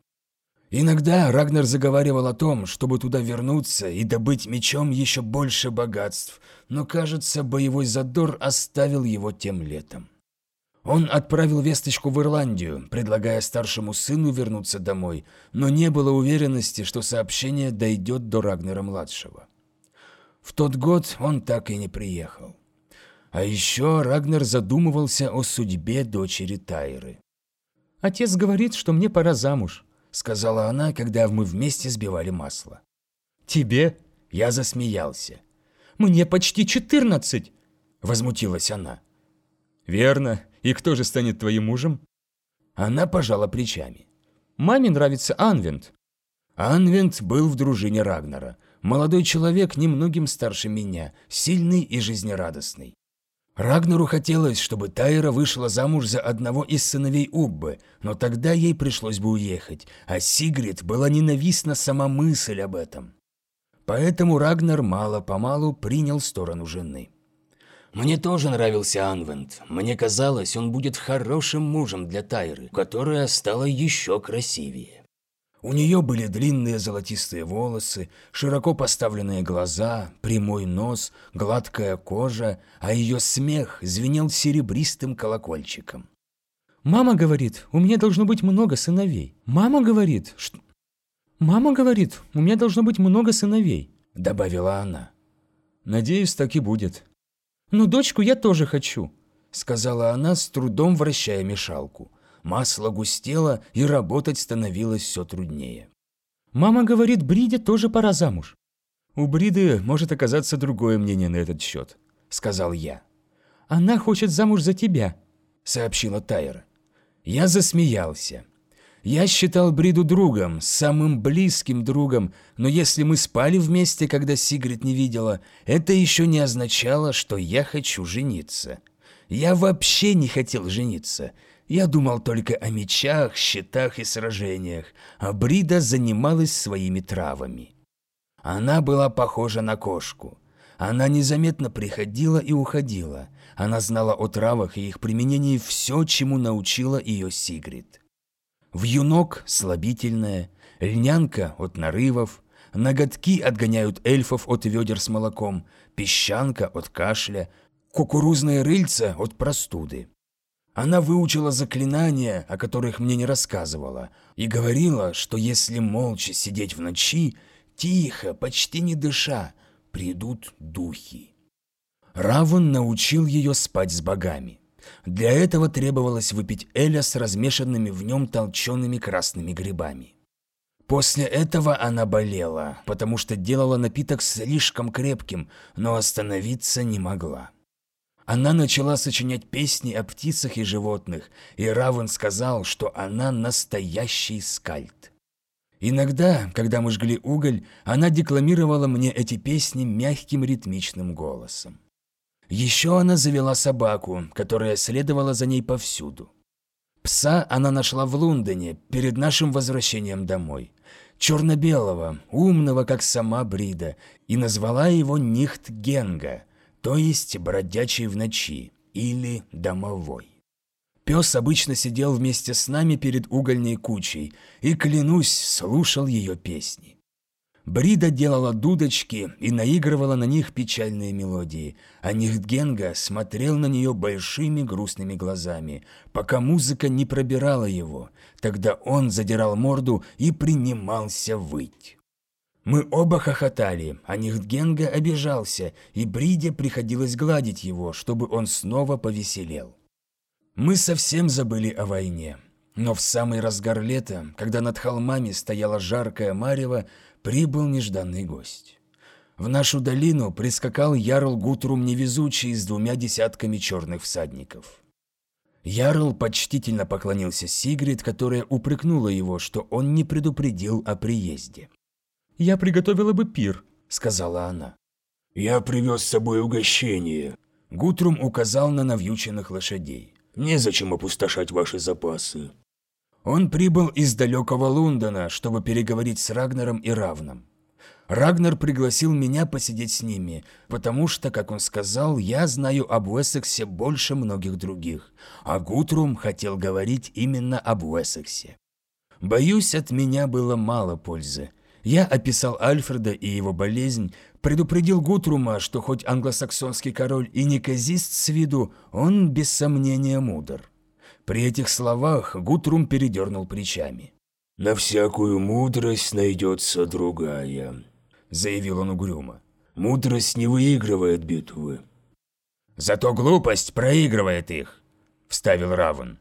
Иногда Рагнар заговаривал о том, чтобы туда вернуться и добыть мечом еще больше богатств, но, кажется, боевой задор оставил его тем летом. Он отправил весточку в Ирландию, предлагая старшему сыну вернуться домой, но не было уверенности, что сообщение дойдет до Рагнера-младшего. В тот год он так и не приехал. А еще Рагнер задумывался о судьбе дочери Тайры. «Отец говорит, что мне пора замуж», — сказала она, когда мы вместе сбивали масло. «Тебе?» — я засмеялся. «Мне почти четырнадцать!» — возмутилась она. «Верно. И кто же станет твоим мужем?» Она пожала плечами. «Маме нравится Анвент». Анвент был в дружине Рагнара. Молодой человек, немногим старше меня, сильный и жизнерадостный. Рагнару хотелось, чтобы Тайра вышла замуж за одного из сыновей Уббы, но тогда ей пришлось бы уехать, а Сигрид была ненавистна сама мысль об этом. Поэтому Рагнар мало-помалу принял сторону жены. Мне тоже нравился Анвент. Мне казалось, он будет хорошим мужем для Тайры, которая стала еще красивее. У нее были длинные золотистые волосы, широко поставленные глаза, прямой нос, гладкая кожа, а ее смех звенел серебристым колокольчиком. «Мама говорит, у меня должно быть много сыновей. Мама говорит, что...» «Мама говорит, у меня должно быть много сыновей», — добавила она. «Надеюсь, так и будет». «Но дочку я тоже хочу», — сказала она, с трудом вращая мешалку. Масло густело, и работать становилось все труднее. «Мама говорит, Бриде тоже пора замуж». «У Бриды может оказаться другое мнение на этот счет», — сказал я. «Она хочет замуж за тебя», — сообщила Тайра. Я засмеялся. Я считал Бриду другом, самым близким другом, но если мы спали вместе, когда Сигрид не видела, это еще не означало, что я хочу жениться. Я вообще не хотел жениться. Я думал только о мечах, щитах и сражениях, а Брида занималась своими травами. Она была похожа на кошку. Она незаметно приходила и уходила. Она знала о травах и их применении все, чему научила ее Сигрид. Вьюнок – слабительное, льнянка – от нарывов, ноготки отгоняют эльфов от ведер с молоком, песчанка – от кашля, кукурузные рыльца – от простуды. Она выучила заклинания, о которых мне не рассказывала, и говорила, что если молча сидеть в ночи, тихо, почти не дыша, придут духи. Равен научил ее спать с богами. Для этого требовалось выпить эля с размешанными в нем толчеными красными грибами. После этого она болела, потому что делала напиток слишком крепким, но остановиться не могла. Она начала сочинять песни о птицах и животных, и Равен сказал, что она настоящий скальд. Иногда, когда мы жгли уголь, она декламировала мне эти песни мягким ритмичным голосом. Еще она завела собаку, которая следовала за ней повсюду. Пса она нашла в Лондоне перед нашим возвращением домой. Черно-белого, умного, как сама Брида, и назвала его Нихт Генга – то есть бродячий в ночи или домовой. Пес обычно сидел вместе с нами перед угольной кучей и, клянусь, слушал ее песни. Брида делала дудочки и наигрывала на них печальные мелодии, а Нихтгенга смотрел на нее большими грустными глазами, пока музыка не пробирала его, тогда он задирал морду и принимался выть. Мы оба хохотали, а Нихтгенга обижался, и Бриде приходилось гладить его, чтобы он снова повеселел. Мы совсем забыли о войне. Но в самый разгар лета, когда над холмами стояла жаркая марево, прибыл нежданный гость. В нашу долину прискакал Ярл Гутрум Невезучий с двумя десятками черных всадников. Ярл почтительно поклонился Сигрид, которая упрекнула его, что он не предупредил о приезде. «Я приготовила бы пир», — сказала она. «Я привез с собой угощение». Гутрум указал на навьюченных лошадей. «Незачем опустошать ваши запасы». Он прибыл из далекого Лондона, чтобы переговорить с Рагнером и Равном. Рагнер пригласил меня посидеть с ними, потому что, как он сказал, я знаю об Уэссексе больше многих других, а Гутрум хотел говорить именно об Уэссексе. Боюсь, от меня было мало пользы. Я описал Альфреда и его болезнь, предупредил Гутрума, что хоть англосаксонский король и неказист с виду, он без сомнения мудр. При этих словах Гутрум передернул плечами. «На всякую мудрость найдется другая», — заявил он угрюмо. «Мудрость не выигрывает битвы». «Зато глупость проигрывает их», — вставил Равен.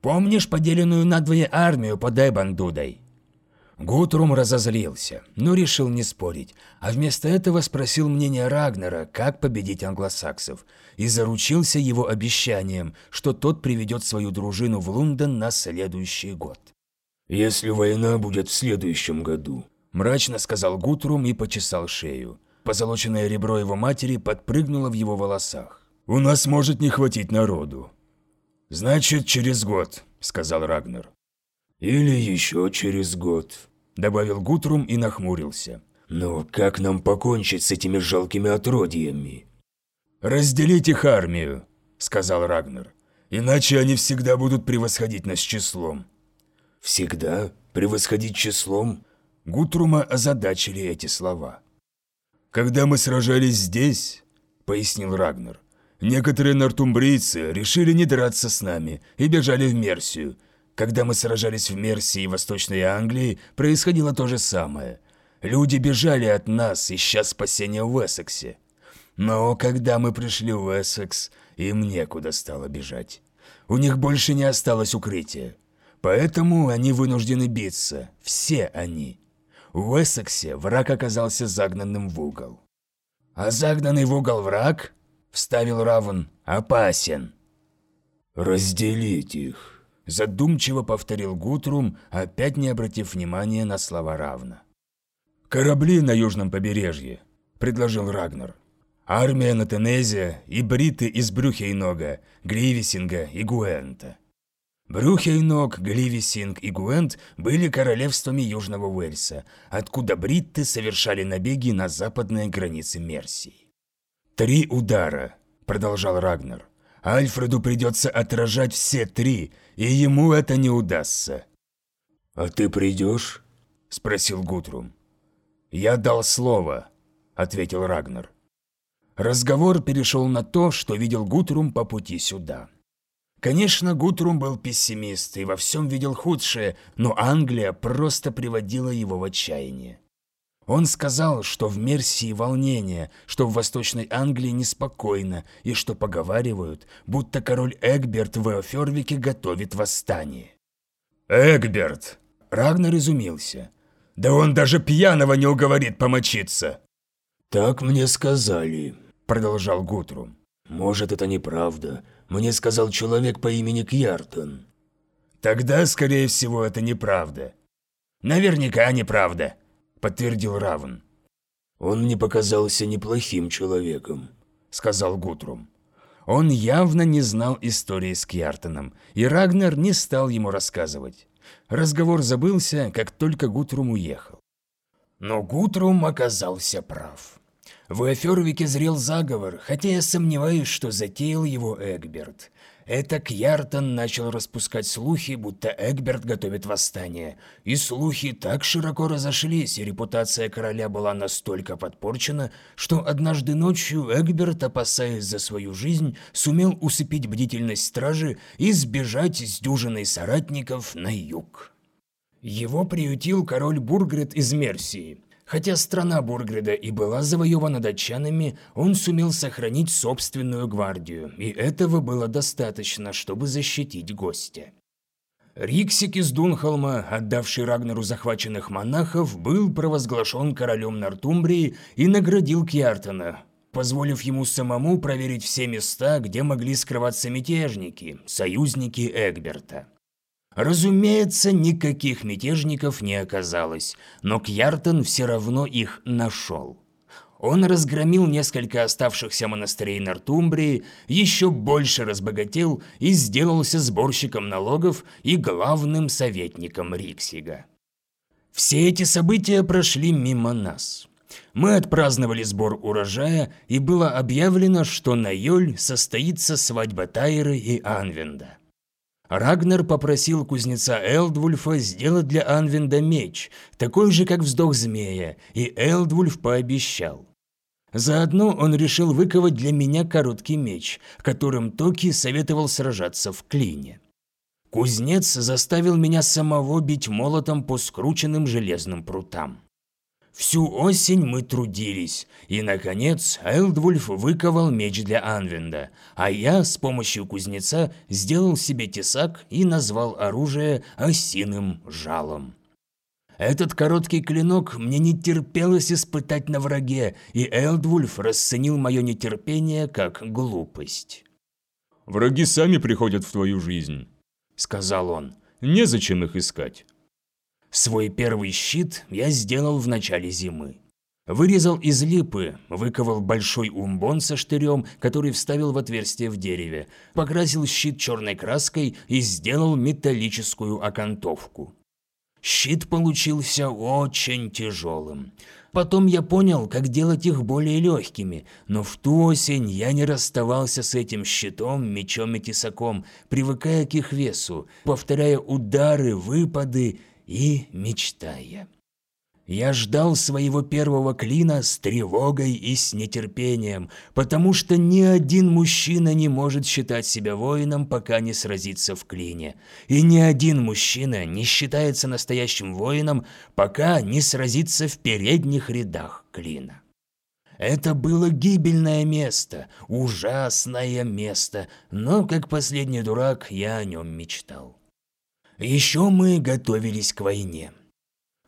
«Помнишь поделенную надвое армию под Эбандудой?» Гутрум разозлился, но решил не спорить, а вместо этого спросил мнение Рагнера, как победить англосаксов, и заручился его обещанием, что тот приведет свою дружину в Лондон на следующий год. «Если война будет в следующем году», Мрачно сказал Гутрум и почесал шею. Позолоченное ребро его матери подпрыгнуло в его волосах. «У нас может не хватить народу». «Значит, через год», — сказал Рагнер. «Или еще через год», — добавил Гутрум и нахмурился. «Но как нам покончить с этими жалкими отродьями?» «Разделить их армию», — сказал Рагнер. «Иначе они всегда будут превосходить нас числом». «Всегда? Превосходить числом? Гутрума озадачили эти слова. «Когда мы сражались здесь», — пояснил Рагнер, «некоторые нортумбрийцы решили не драться с нами и бежали в Мерсию. Когда мы сражались в Мерсии и Восточной Англии, происходило то же самое. Люди бежали от нас, ища спасения в Эссексе. Но когда мы пришли в Эссекс, им некуда стало бежать. У них больше не осталось укрытия. Поэтому они вынуждены биться, все они. В Эссексе враг оказался загнанным в угол. «А загнанный в угол враг?» – вставил Равен. «Опасен». «Разделить их», – задумчиво повторил Гутрум, опять не обратив внимания на слова Равна. «Корабли на южном побережье», – предложил Рагнар. «Армия на Тенезе и бриты из Брюхейнога, Гривисинга и Гуэнта. Брюхейнок, Гливисинг и Гуэнт были королевствами Южного Уэльса, откуда бритты совершали набеги на западные границы Мерсии. «Три удара», – продолжал Рагнар. «Альфреду придется отражать все три, и ему это не удастся». «А ты придешь?» – спросил Гутрум. «Я дал слово», – ответил Рагнар. Разговор перешел на то, что видел Гутрум по пути сюда. Конечно, Гутрум был пессимист и во всем видел худшее, но Англия просто приводила его в отчаяние. Он сказал, что в Мерсии волнение, что в Восточной Англии неспокойно, и что поговаривают, будто король Эгберт в Эофервике готовит восстание. «Эгберт!» – Рагнар изумился. «Да он даже пьяного не уговорит помочиться!» «Так мне сказали», – продолжал Гутрум. «Может, это неправда, мне сказал человек по имени Кьяртон. Тогда, скорее всего, это неправда. Наверняка неправда, подтвердил Равен. Он мне показался неплохим человеком, сказал Гутрум. Он явно не знал истории с Кьяртоном, и Рагнер не стал ему рассказывать. Разговор забылся, как только Гутрум уехал. Но Гутрум оказался прав. В Эфервике зрел заговор, хотя я сомневаюсь, что затеял его Эгберт. Это Кьяртон начал распускать слухи, будто Эгберт готовит восстание. И слухи так широко разошлись, и репутация короля была настолько подпорчена, что однажды ночью Эгберт, опасаясь за свою жизнь, сумел усыпить бдительность стражи и сбежать с дюжиной соратников на юг. Его приютил король Бургрет из Мерсии – Хотя страна Бургреда и была завоевана датчанами, он сумел сохранить собственную гвардию, и этого было достаточно, чтобы защитить гостя. Риксик из Дунхолма, отдавший Рагнару захваченных монахов, был провозглашен королем Нортумбрии и наградил Кьяртона. позволив ему самому проверить все места, где могли скрываться мятежники, союзники Эгберта. Разумеется, никаких мятежников не оказалось, но Кьяртон все равно их нашел. Он разгромил несколько оставшихся монастырей Нортумбрии, еще больше разбогател и сделался сборщиком налогов и главным советником Риксига. Все эти события прошли мимо нас. Мы отпраздновали сбор урожая, и было объявлено, что на Йоль состоится свадьба Тайры и Анвенда. Рагнар попросил кузнеца Элдвульфа сделать для Анвенда меч, такой же, как вздох змея, и Элдвульф пообещал. Заодно он решил выковать для меня короткий меч, которым Токи советовал сражаться в клине. Кузнец заставил меня самого бить молотом по скрученным железным прутам. Всю осень мы трудились, и, наконец, Элдвульф выковал меч для Анвенда, а я с помощью кузнеца сделал себе тесак и назвал оружие осиным жалом. Этот короткий клинок мне не терпелось испытать на враге, и Элдвульф расценил мое нетерпение как глупость. «Враги сами приходят в твою жизнь», — сказал он. «Незачем их искать». Свой первый щит я сделал в начале зимы. Вырезал из липы, выковал большой умбон со штырем, который вставил в отверстие в дереве, покрасил щит черной краской и сделал металлическую окантовку. Щит получился очень тяжелым. Потом я понял, как делать их более легкими, но в ту осень я не расставался с этим щитом, мечом и тесаком, привыкая к их весу, повторяя удары, выпады и мечтая. Я ждал своего первого клина с тревогой и с нетерпением, потому что ни один мужчина не может считать себя воином, пока не сразится в клине. И ни один мужчина не считается настоящим воином, пока не сразится в передних рядах клина. Это было гибельное место, ужасное место, но как последний дурак я о нем мечтал. Еще мы готовились к войне.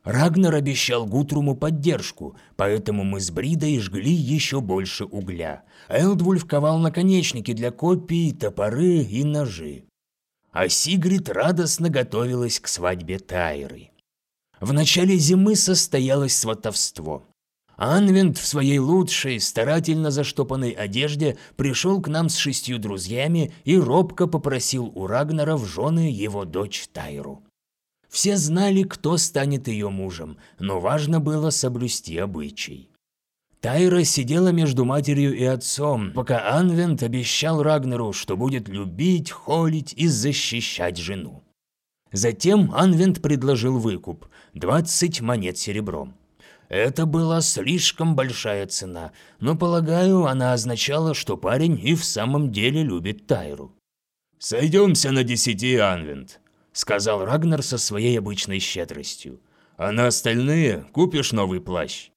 Рагнар обещал Гутруму поддержку, поэтому мы с Бридой жгли еще больше угля. Элдвульф ковал наконечники для копий, топоры и ножи. А Сигрид радостно готовилась к свадьбе Тайры. В начале зимы состоялось сватовство. Анвент в своей лучшей, старательно заштопанной одежде пришел к нам с шестью друзьями и робко попросил у Рагнара в жены его дочь Тайру. Все знали, кто станет ее мужем, но важно было соблюсти обычай. Тайра сидела между матерью и отцом, пока Анвент обещал Рагнару, что будет любить, холить и защищать жену. Затем Анвент предложил выкуп – 20 монет серебром. Это была слишком большая цена, но, полагаю, она означала, что парень и в самом деле любит Тайру. «Сойдемся на десяти, Анвент», — сказал Рагнар со своей обычной щедростью. «А на остальные купишь новый плащ».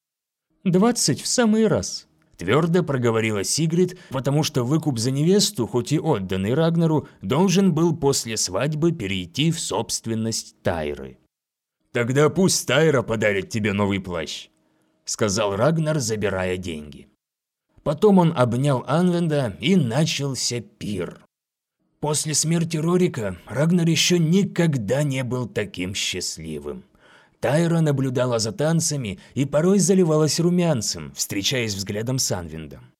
«Двадцать в самый раз», — твердо проговорила Сигрид, потому что выкуп за невесту, хоть и отданный Рагнару, должен был после свадьбы перейти в собственность Тайры. «Тогда пусть Тайра подарит тебе новый плащ», — сказал Рагнар, забирая деньги. Потом он обнял Анвенда и начался пир. После смерти Рорика Рагнар еще никогда не был таким счастливым. Тайра наблюдала за танцами и порой заливалась румянцем, встречаясь взглядом с Анвендом.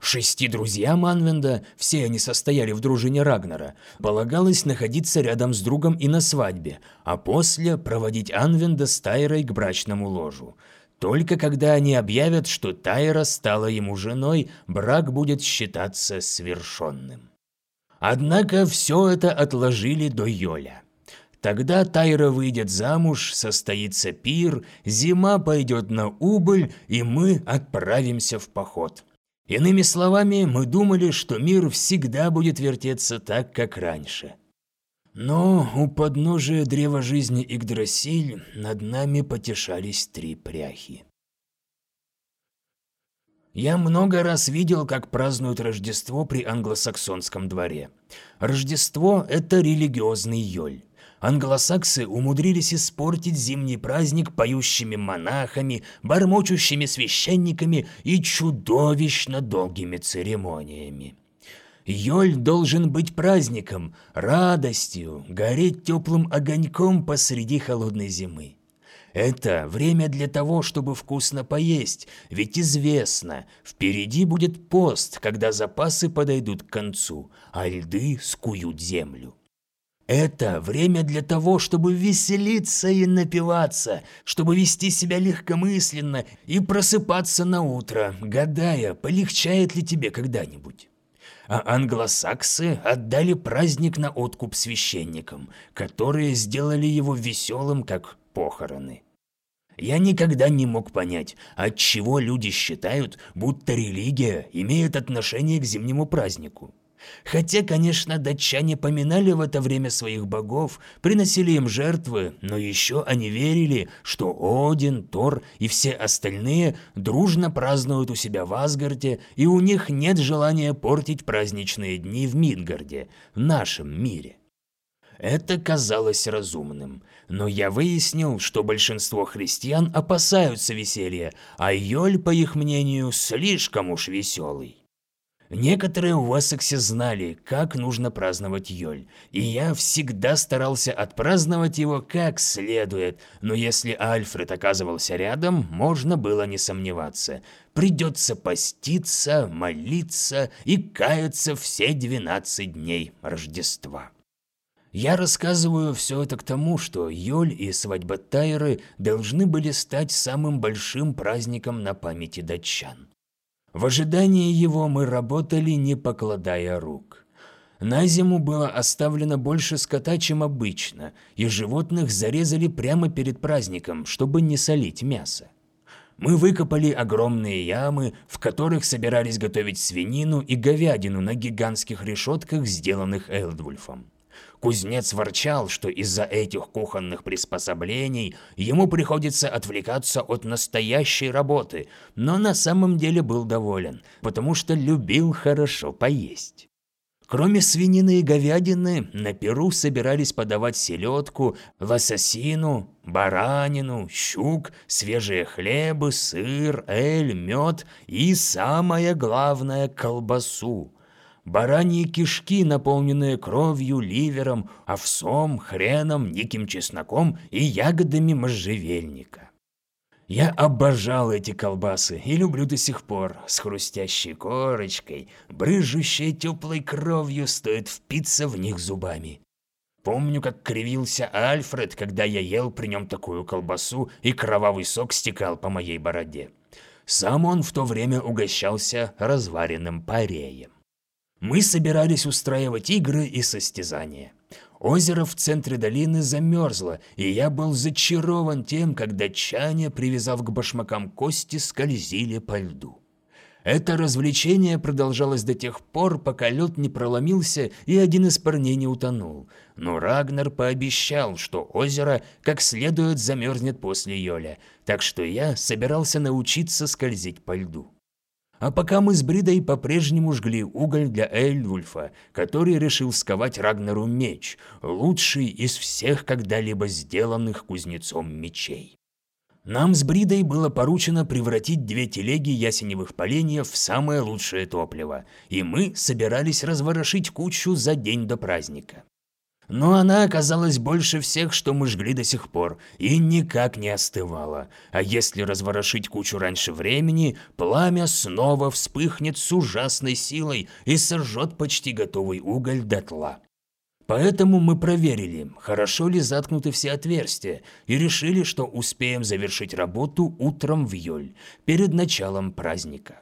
Шести друзьям Анвенда, все они состояли в дружине Рагнара, полагалось находиться рядом с другом и на свадьбе, а после проводить Анвенда с Тайрой к брачному ложу. Только когда они объявят, что Тайра стала ему женой, брак будет считаться свершенным. Однако все это отложили до Йоля. Тогда Тайра выйдет замуж, состоится пир, зима пойдет на убыль, и мы отправимся в поход. Иными словами, мы думали, что мир всегда будет вертеться так, как раньше. Но у подножия древа жизни Игдрасиль над нами потешались три пряхи. Я много раз видел, как празднуют Рождество при англосаксонском дворе. Рождество – это религиозный йоль. Англосаксы умудрились испортить зимний праздник поющими монахами, бормочущими священниками и чудовищно долгими церемониями. Йоль должен быть праздником, радостью, гореть теплым огоньком посреди холодной зимы. Это время для того, чтобы вкусно поесть, ведь известно, впереди будет пост, когда запасы подойдут к концу, а льды скуют землю. Это время для того, чтобы веселиться и напиваться, чтобы вести себя легкомысленно и просыпаться на утро, гадая, полегчает ли тебе когда-нибудь. А англосаксы отдали праздник на откуп священникам, которые сделали его веселым, как похороны. Я никогда не мог понять, от чего люди считают, будто религия имеет отношение к зимнему празднику. Хотя, конечно, датчане поминали в это время своих богов, приносили им жертвы, но еще они верили, что Один, Тор и все остальные дружно празднуют у себя в Асгарде, и у них нет желания портить праздничные дни в Мидгарде, в нашем мире. Это казалось разумным, но я выяснил, что большинство христиан опасаются веселья, а Йоль, по их мнению, слишком уж веселый. Некоторые в Уэссексе знали, как нужно праздновать Йоль, и я всегда старался отпраздновать его как следует, но если Альфред оказывался рядом, можно было не сомневаться. Придется поститься, молиться и каяться все 12 дней Рождества. Я рассказываю все это к тому, что Йоль и свадьба Тайры должны были стать самым большим праздником на памяти датчан. В ожидании его мы работали, не покладая рук. На зиму было оставлено больше скота, чем обычно, и животных зарезали прямо перед праздником, чтобы не солить мясо. Мы выкопали огромные ямы, в которых собирались готовить свинину и говядину на гигантских решетках, сделанных Элдвульфом. Кузнец ворчал, что из-за этих кухонных приспособлений ему приходится отвлекаться от настоящей работы, но на самом деле был доволен, потому что любил хорошо поесть. Кроме свинины и говядины, на Перу собирались подавать селедку, лососину, баранину, щук, свежие хлебы, сыр, эль, мед и, самое главное, колбасу бараньи кишки, наполненные кровью, ливером, овсом, хреном, диким чесноком и ягодами можжевельника. Я обожал эти колбасы и люблю до сих пор, с хрустящей корочкой, брыжущей теплой кровью, стоит впиться в них зубами. Помню, как кривился Альфред, когда я ел при нем такую колбасу, и кровавый сок стекал по моей бороде. Сам он в то время угощался разваренным пареем. Мы собирались устраивать игры и состязания. Озеро в центре долины замерзло, и я был зачарован тем, как датчане, привязав к башмакам кости, скользили по льду. Это развлечение продолжалось до тех пор, пока лед не проломился и один из парней не утонул. Но Рагнар пообещал, что озеро как следует замерзнет после Йоля, так что я собирался научиться скользить по льду. А пока мы с Бридой по-прежнему жгли уголь для Эльвульфа, который решил сковать Рагнару меч, лучший из всех когда-либо сделанных кузнецом мечей. Нам с Бридой было поручено превратить две телеги ясеневых поленьев в самое лучшее топливо, и мы собирались разворошить кучу за день до праздника. Но она оказалась больше всех, что мы жгли до сих пор, и никак не остывала. А если разворошить кучу раньше времени, пламя снова вспыхнет с ужасной силой и сожжет почти готовый уголь дотла. Поэтому мы проверили, хорошо ли заткнуты все отверстия, и решили, что успеем завершить работу утром в Йоль, перед началом праздника.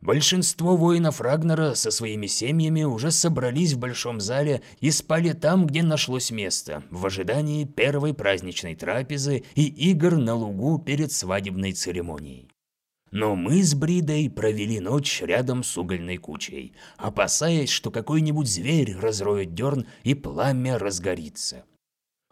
Большинство воинов Рагнера со своими семьями уже собрались в большом зале и спали там, где нашлось место, в ожидании первой праздничной трапезы и игр на лугу перед свадебной церемонией. Но мы с Бридой провели ночь рядом с угольной кучей, опасаясь, что какой-нибудь зверь разроет дерн и пламя разгорится.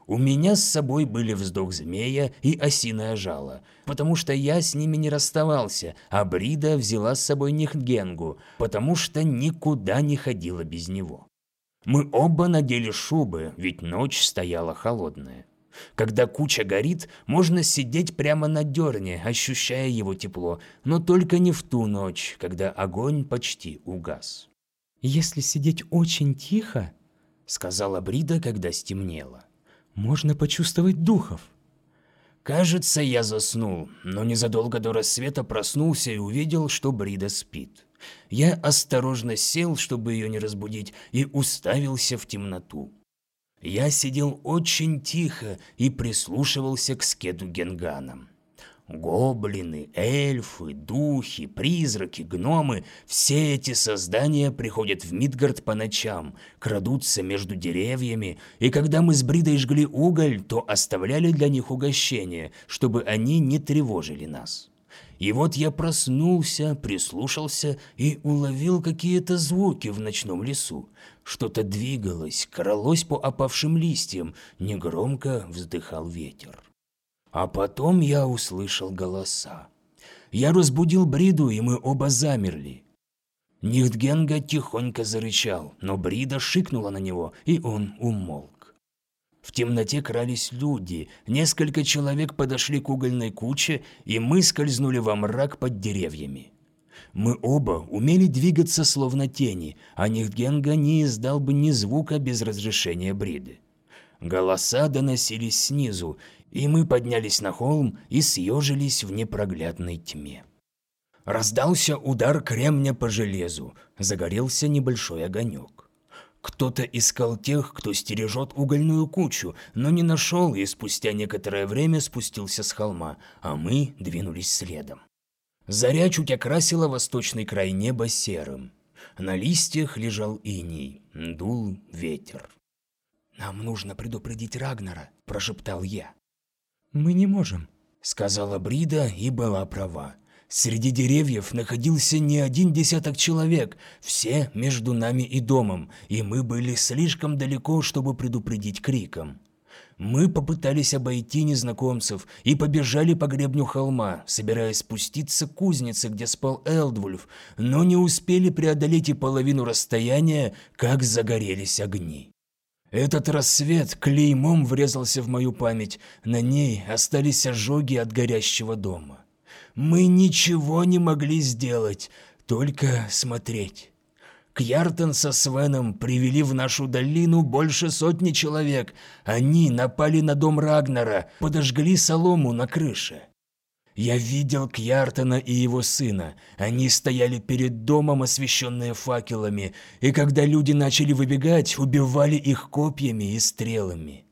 У меня с собой были вздох змея и осиное жало, потому что я с ними не расставался, а Брида взяла с собой Нихтгенгу, потому что никуда не ходила без него. Мы оба надели шубы, ведь ночь стояла холодная. Когда куча горит, можно сидеть прямо на дерне, ощущая его тепло, но только не в ту ночь, когда огонь почти угас. «Если сидеть очень тихо, — сказала Брида, когда стемнело, — можно почувствовать духов». Кажется, я заснул, но незадолго до рассвета проснулся и увидел, что Брида спит. Я осторожно сел, чтобы ее не разбудить, и уставился в темноту. Я сидел очень тихо и прислушивался к скеду генганам. Гоблины, эльфы, духи, призраки, гномы – все эти создания приходят в Мидгард по ночам, крадутся между деревьями, и когда мы с Бридой жгли уголь, то оставляли для них угощение, чтобы они не тревожили нас. И вот я проснулся, прислушался и уловил какие-то звуки в ночном лесу. Что-то двигалось, кралось по опавшим листьям, негромко вздыхал ветер. А потом я услышал голоса. Я разбудил Бриду, и мы оба замерли. Нихтгенга тихонько зарычал, но Брида шикнула на него, и он умолк. В темноте крались люди, несколько человек подошли к угольной куче, и мы скользнули во мрак под деревьями. Мы оба умели двигаться словно тени, а Нихтгенга не издал бы ни звука без разрешения Бриды. Голоса доносились снизу, и мы поднялись на холм и съежились в непроглядной тьме. Раздался удар кремня по железу, загорелся небольшой огонек. Кто-то искал тех, кто стережет угольную кучу, но не нашел и спустя некоторое время спустился с холма, а мы двинулись следом. Заря чуть окрасила восточный край неба серым. На листьях лежал иней, дул ветер. «Нам нужно предупредить Рагнара», – прошептал я. «Мы не можем», — сказала Брида и была права. Среди деревьев находился не один десяток человек, все между нами и домом, и мы были слишком далеко, чтобы предупредить криком. Мы попытались обойти незнакомцев и побежали по гребню холма, собираясь спуститься к кузнице, где спал Элдвульф, но не успели преодолеть и половину расстояния, как загорелись огни. Этот рассвет клеймом врезался в мою память, на ней остались ожоги от горящего дома. Мы ничего не могли сделать, только смотреть. Кьяртен со Свеном привели в нашу долину больше сотни человек. Они напали на дом Рагнара, подожгли солому на крыше. Я видел Кьяртона и его сына. Они стояли перед домом, освещенные факелами, и когда люди начали выбегать, убивали их копьями и стрелами.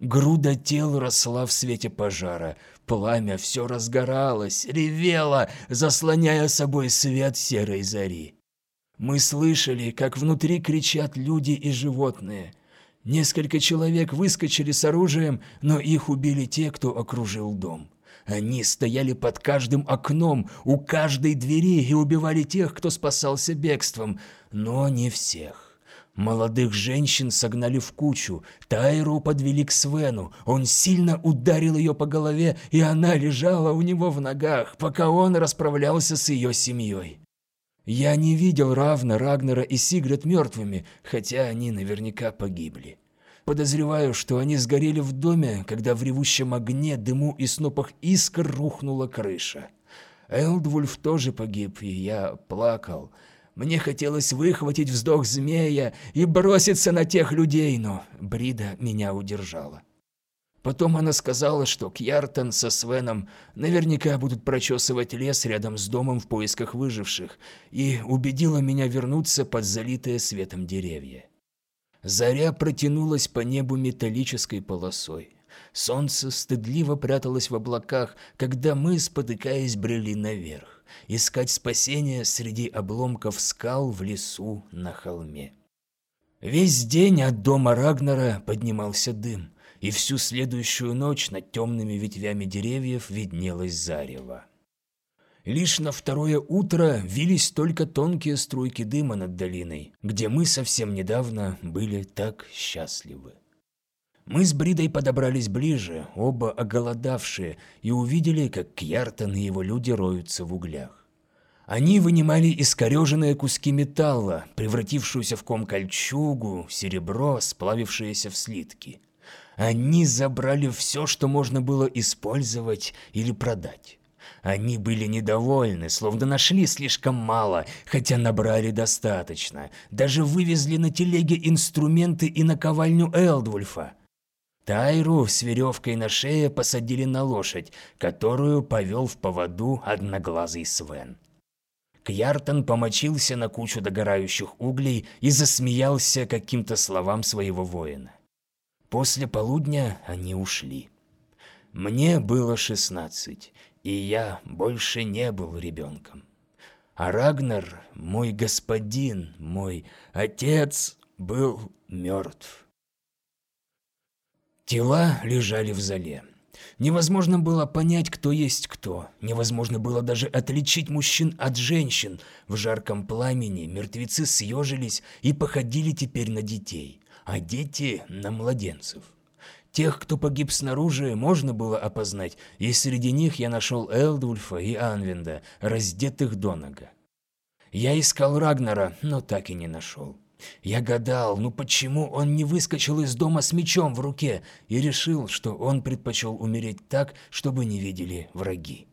Груда тел росла в свете пожара. Пламя все разгоралось, ревело, заслоняя собой свет серой зари. Мы слышали, как внутри кричат люди и животные. Несколько человек выскочили с оружием, но их убили те, кто окружил дом. Они стояли под каждым окном, у каждой двери и убивали тех, кто спасался бегством, но не всех. Молодых женщин согнали в кучу, Тайру подвели к Свену, он сильно ударил ее по голове, и она лежала у него в ногах, пока он расправлялся с ее семьей. Я не видел Равна, Рагнера и Сигрид мертвыми, хотя они наверняка погибли. Подозреваю, что они сгорели в доме, когда в ревущем огне, дыму и снопах искр рухнула крыша. Элдвульф тоже погиб, и я плакал. Мне хотелось выхватить вздох змея и броситься на тех людей, но Брида меня удержала. Потом она сказала, что Кьяртон со Свеном наверняка будут прочесывать лес рядом с домом в поисках выживших, и убедила меня вернуться под залитые светом деревья. Заря протянулась по небу металлической полосой. Солнце стыдливо пряталось в облаках, когда мы, спотыкаясь, брели наверх, искать спасения среди обломков скал в лесу на холме. Весь день от дома Рагнара поднимался дым, и всю следующую ночь над темными ветвями деревьев виднелось зарево. Лишь на второе утро вились только тонкие струйки дыма над долиной, где мы совсем недавно были так счастливы. Мы с Бридой подобрались ближе, оба оголодавшие, и увидели, как Кьяртон и его люди роются в углях. Они вынимали искореженные куски металла, превратившуюся в ком кольчугу, серебро, сплавившееся в слитки. Они забрали все, что можно было использовать или продать. Они были недовольны, словно нашли слишком мало, хотя набрали достаточно. Даже вывезли на телеге инструменты и наковальню Элдвульфа. Тайру с веревкой на шее посадили на лошадь, которую повел в поводу одноглазый Свен. Кьяртон помочился на кучу догорающих углей и засмеялся каким-то словам своего воина. После полудня они ушли. Мне было шестнадцать, и я больше не был ребенком. А Рагнар, мой господин, мой отец, был мертв. Тела лежали в зале. Невозможно было понять, кто есть кто. Невозможно было даже отличить мужчин от женщин. В жарком пламени мертвецы съежились и походили теперь на детей, а дети – на младенцев. Тех, кто погиб снаружи, можно было опознать, и среди них я нашел Элдульфа и Анвинда, раздетых до нога. Я искал Рагнара, но так и не нашел. Я гадал, ну почему он не выскочил из дома с мечом в руке, и решил, что он предпочел умереть так, чтобы не видели враги.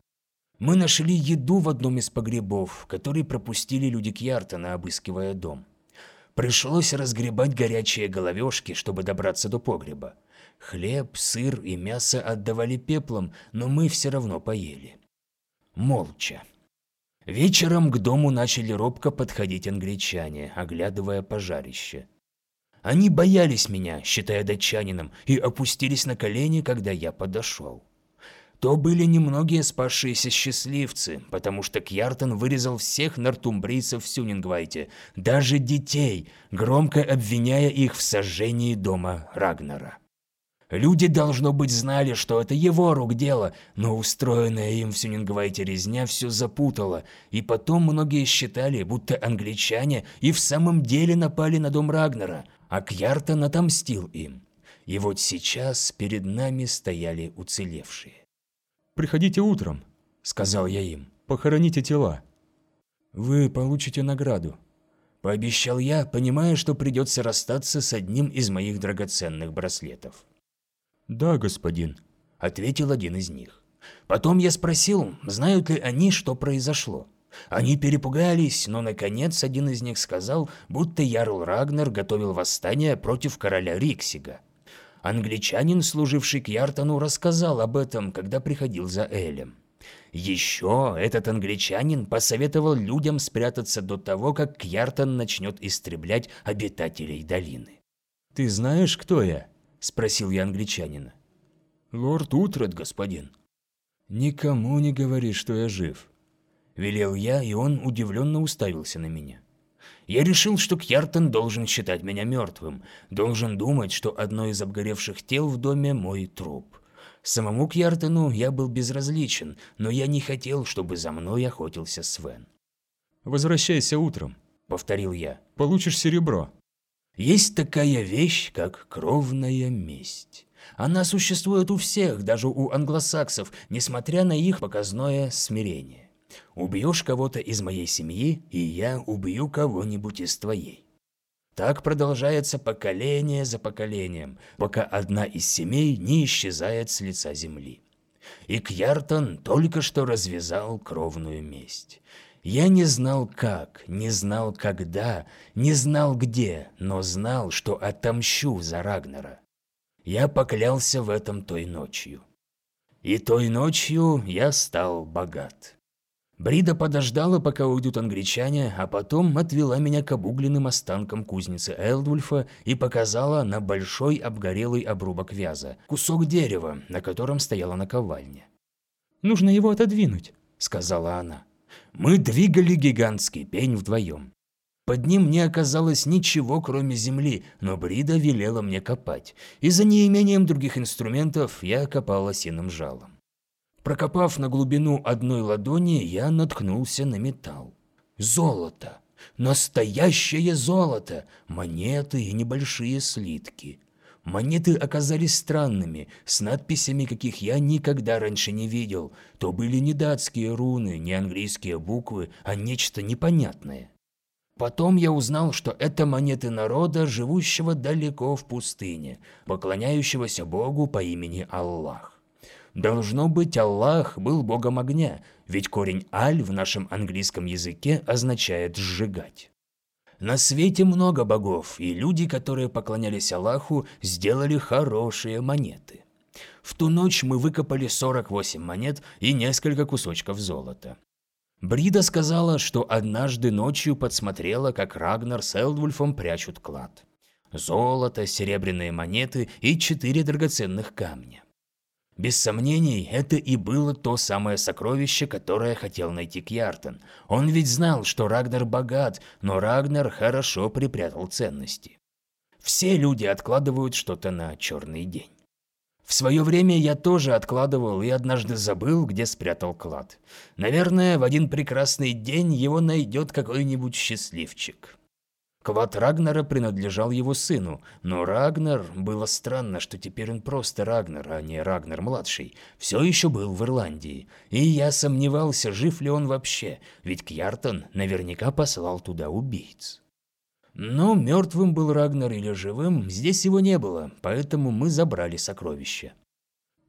Мы нашли еду в одном из погребов, который пропустили люди Кьяртона, обыскивая дом. Пришлось разгребать горячие головешки, чтобы добраться до погреба. Хлеб, сыр и мясо отдавали пеплом, но мы все равно поели. Молча. Вечером к дому начали робко подходить англичане, оглядывая пожарище. Они боялись меня, считая датчанином, и опустились на колени, когда я подошел. То были немногие спасшиеся счастливцы, потому что Кьяртон вырезал всех нортумбрийцев в Сюнингвайте, даже детей, громко обвиняя их в сожжении дома Рагнара. Люди, должно быть, знали, что это его рук дело, но устроенная им в Сюнингвайте резня все запутала, и потом многие считали, будто англичане и в самом деле напали на дом Рагнера, а Кьяртон отомстил им. И вот сейчас перед нами стояли уцелевшие. «Приходите утром», — сказал я им, — «похороните тела». «Вы получите награду», — пообещал я, понимая, что придется расстаться с одним из моих драгоценных браслетов. «Да, господин», – ответил один из них. Потом я спросил, знают ли они, что произошло. Они перепугались, но, наконец, один из них сказал, будто Ярл Рагнар готовил восстание против короля Риксига. Англичанин, служивший к Яртону, рассказал об этом, когда приходил за Элем. Еще этот англичанин посоветовал людям спрятаться до того, как Кьяртон начнет истреблять обитателей долины. «Ты знаешь, кто я?» – спросил я англичанина. «Лорд Утрат, господин». «Никому не говори, что я жив», – велел я, и он удивленно уставился на меня. Я решил, что Кьяртон должен считать меня мертвым, должен думать, что одно из обгоревших тел в доме – мой труп. Самому Кьяртону я был безразличен, но я не хотел, чтобы за мной охотился Свен. «Возвращайся утром», – повторил я. «Получишь серебро». Есть такая вещь, как кровная месть. Она существует у всех, даже у англосаксов, несмотря на их показное смирение. Убьешь кого-то из моей семьи, и я убью кого-нибудь из твоей. Так продолжается поколение за поколением, пока одна из семей не исчезает с лица земли. И Кьяртон только что развязал кровную месть. Я не знал как, не знал когда, не знал где, но знал, что отомщу за Рагнера. Я поклялся в этом той ночью. И той ночью я стал богат. Брида подождала, пока уйдут англичане, а потом отвела меня к обугленным останкам кузницы Элдвульфа и показала на большой обгорелый обрубок вяза, кусок дерева, на котором стояла наковальня. «Нужно его отодвинуть», — сказала она. Мы двигали гигантский пень вдвоем. Под ним не оказалось ничего, кроме земли, но Брида велела мне копать, и за неимением других инструментов я копал осиным жалом. Прокопав на глубину одной ладони, я наткнулся на металл. Золото! Настоящее золото! Монеты и небольшие слитки. Монеты оказались странными, с надписями, каких я никогда раньше не видел. То были не датские руны, не английские буквы, а нечто непонятное. Потом я узнал, что это монеты народа, живущего далеко в пустыне, поклоняющегося Богу по имени Аллах. Должно быть, Аллах был богом огня, ведь корень «аль» в нашем английском языке означает «сжигать». На свете много богов, и люди, которые поклонялись Аллаху, сделали хорошие монеты. В ту ночь мы выкопали 48 монет и несколько кусочков золота. Брида сказала, что однажды ночью подсмотрела, как Рагнар с Элдвульфом прячут клад. Золото, серебряные монеты и четыре драгоценных камня. Без сомнений, это и было то самое сокровище, которое хотел найти Кьяртон. Он ведь знал, что Рагнар богат, но Рагнар хорошо припрятал ценности. Все люди откладывают что-то на черный день. В свое время я тоже откладывал и однажды забыл, где спрятал клад. Наверное, в один прекрасный день его найдет какой-нибудь счастливчик. Клад Рагнара принадлежал его сыну, но Рагнар, было странно, что теперь он просто Рагнар, а не Рагнар-младший, все еще был в Ирландии. И я сомневался, жив ли он вообще, ведь Кьяртон наверняка послал туда убийц. Но мертвым был Рагнар или живым, здесь его не было, поэтому мы забрали сокровища.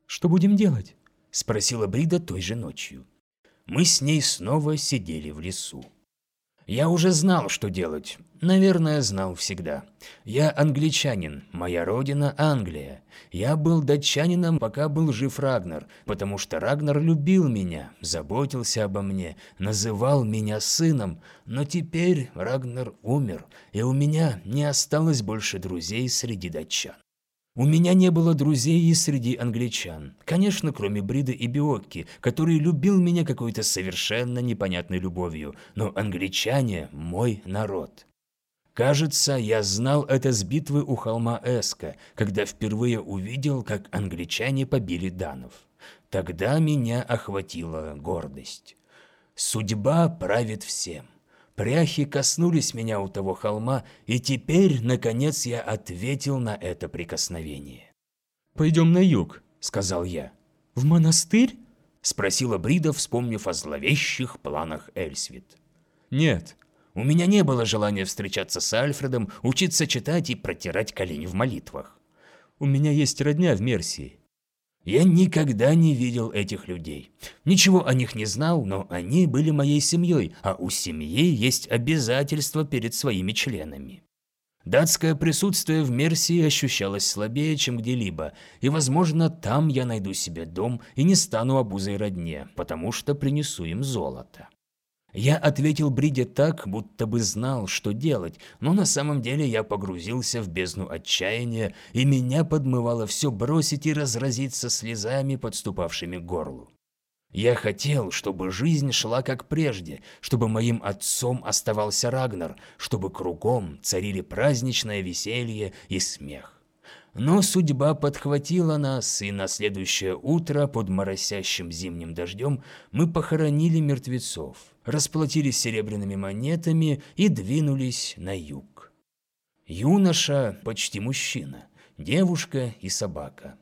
«Что будем делать?» – спросила Брида той же ночью. Мы с ней снова сидели в лесу. Я уже знал, что делать. Наверное, знал всегда. Я англичанин, моя родина Англия. Я был датчанином, пока был жив Рагнар, потому что Рагнар любил меня, заботился обо мне, называл меня сыном. Но теперь Рагнар умер, и у меня не осталось больше друзей среди датчан. У меня не было друзей и среди англичан. Конечно, кроме Брида и Биокки, который любил меня какой-то совершенно непонятной любовью. Но англичане – мой народ. Кажется, я знал это с битвы у холма Эска, когда впервые увидел, как англичане побили данов. Тогда меня охватила гордость. Судьба правит всем. Пряхи коснулись меня у того холма, и теперь, наконец, я ответил на это прикосновение. «Пойдем на юг», — сказал я. «В монастырь?» — спросила Брида, вспомнив о зловещих планах Эльсвит. «Нет». У меня не было желания встречаться с Альфредом, учиться читать и протирать колени в молитвах. «У меня есть родня в Мерсии. Я никогда не видел этих людей. Ничего о них не знал, но они были моей семьей, а у семьи есть обязательства перед своими членами. Датское присутствие в Мерсии ощущалось слабее, чем где-либо, и, возможно, там я найду себе дом и не стану обузой родне, потому что принесу им золото. Я ответил Бриде так, будто бы знал, что делать, но на самом деле я погрузился в бездну отчаяния, и меня подмывало все бросить и разразиться слезами, подступавшими к горлу. Я хотел, чтобы жизнь шла как прежде, чтобы моим отцом оставался Рагнар, чтобы кругом царили праздничное веселье и смех. Но судьба подхватила нас, и на следующее утро под моросящим зимним дождем мы похоронили мертвецов, расплатились серебряными монетами и двинулись на юг. Юноша, почти мужчина, девушка и собака.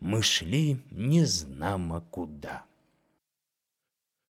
Мы шли незнамо куда.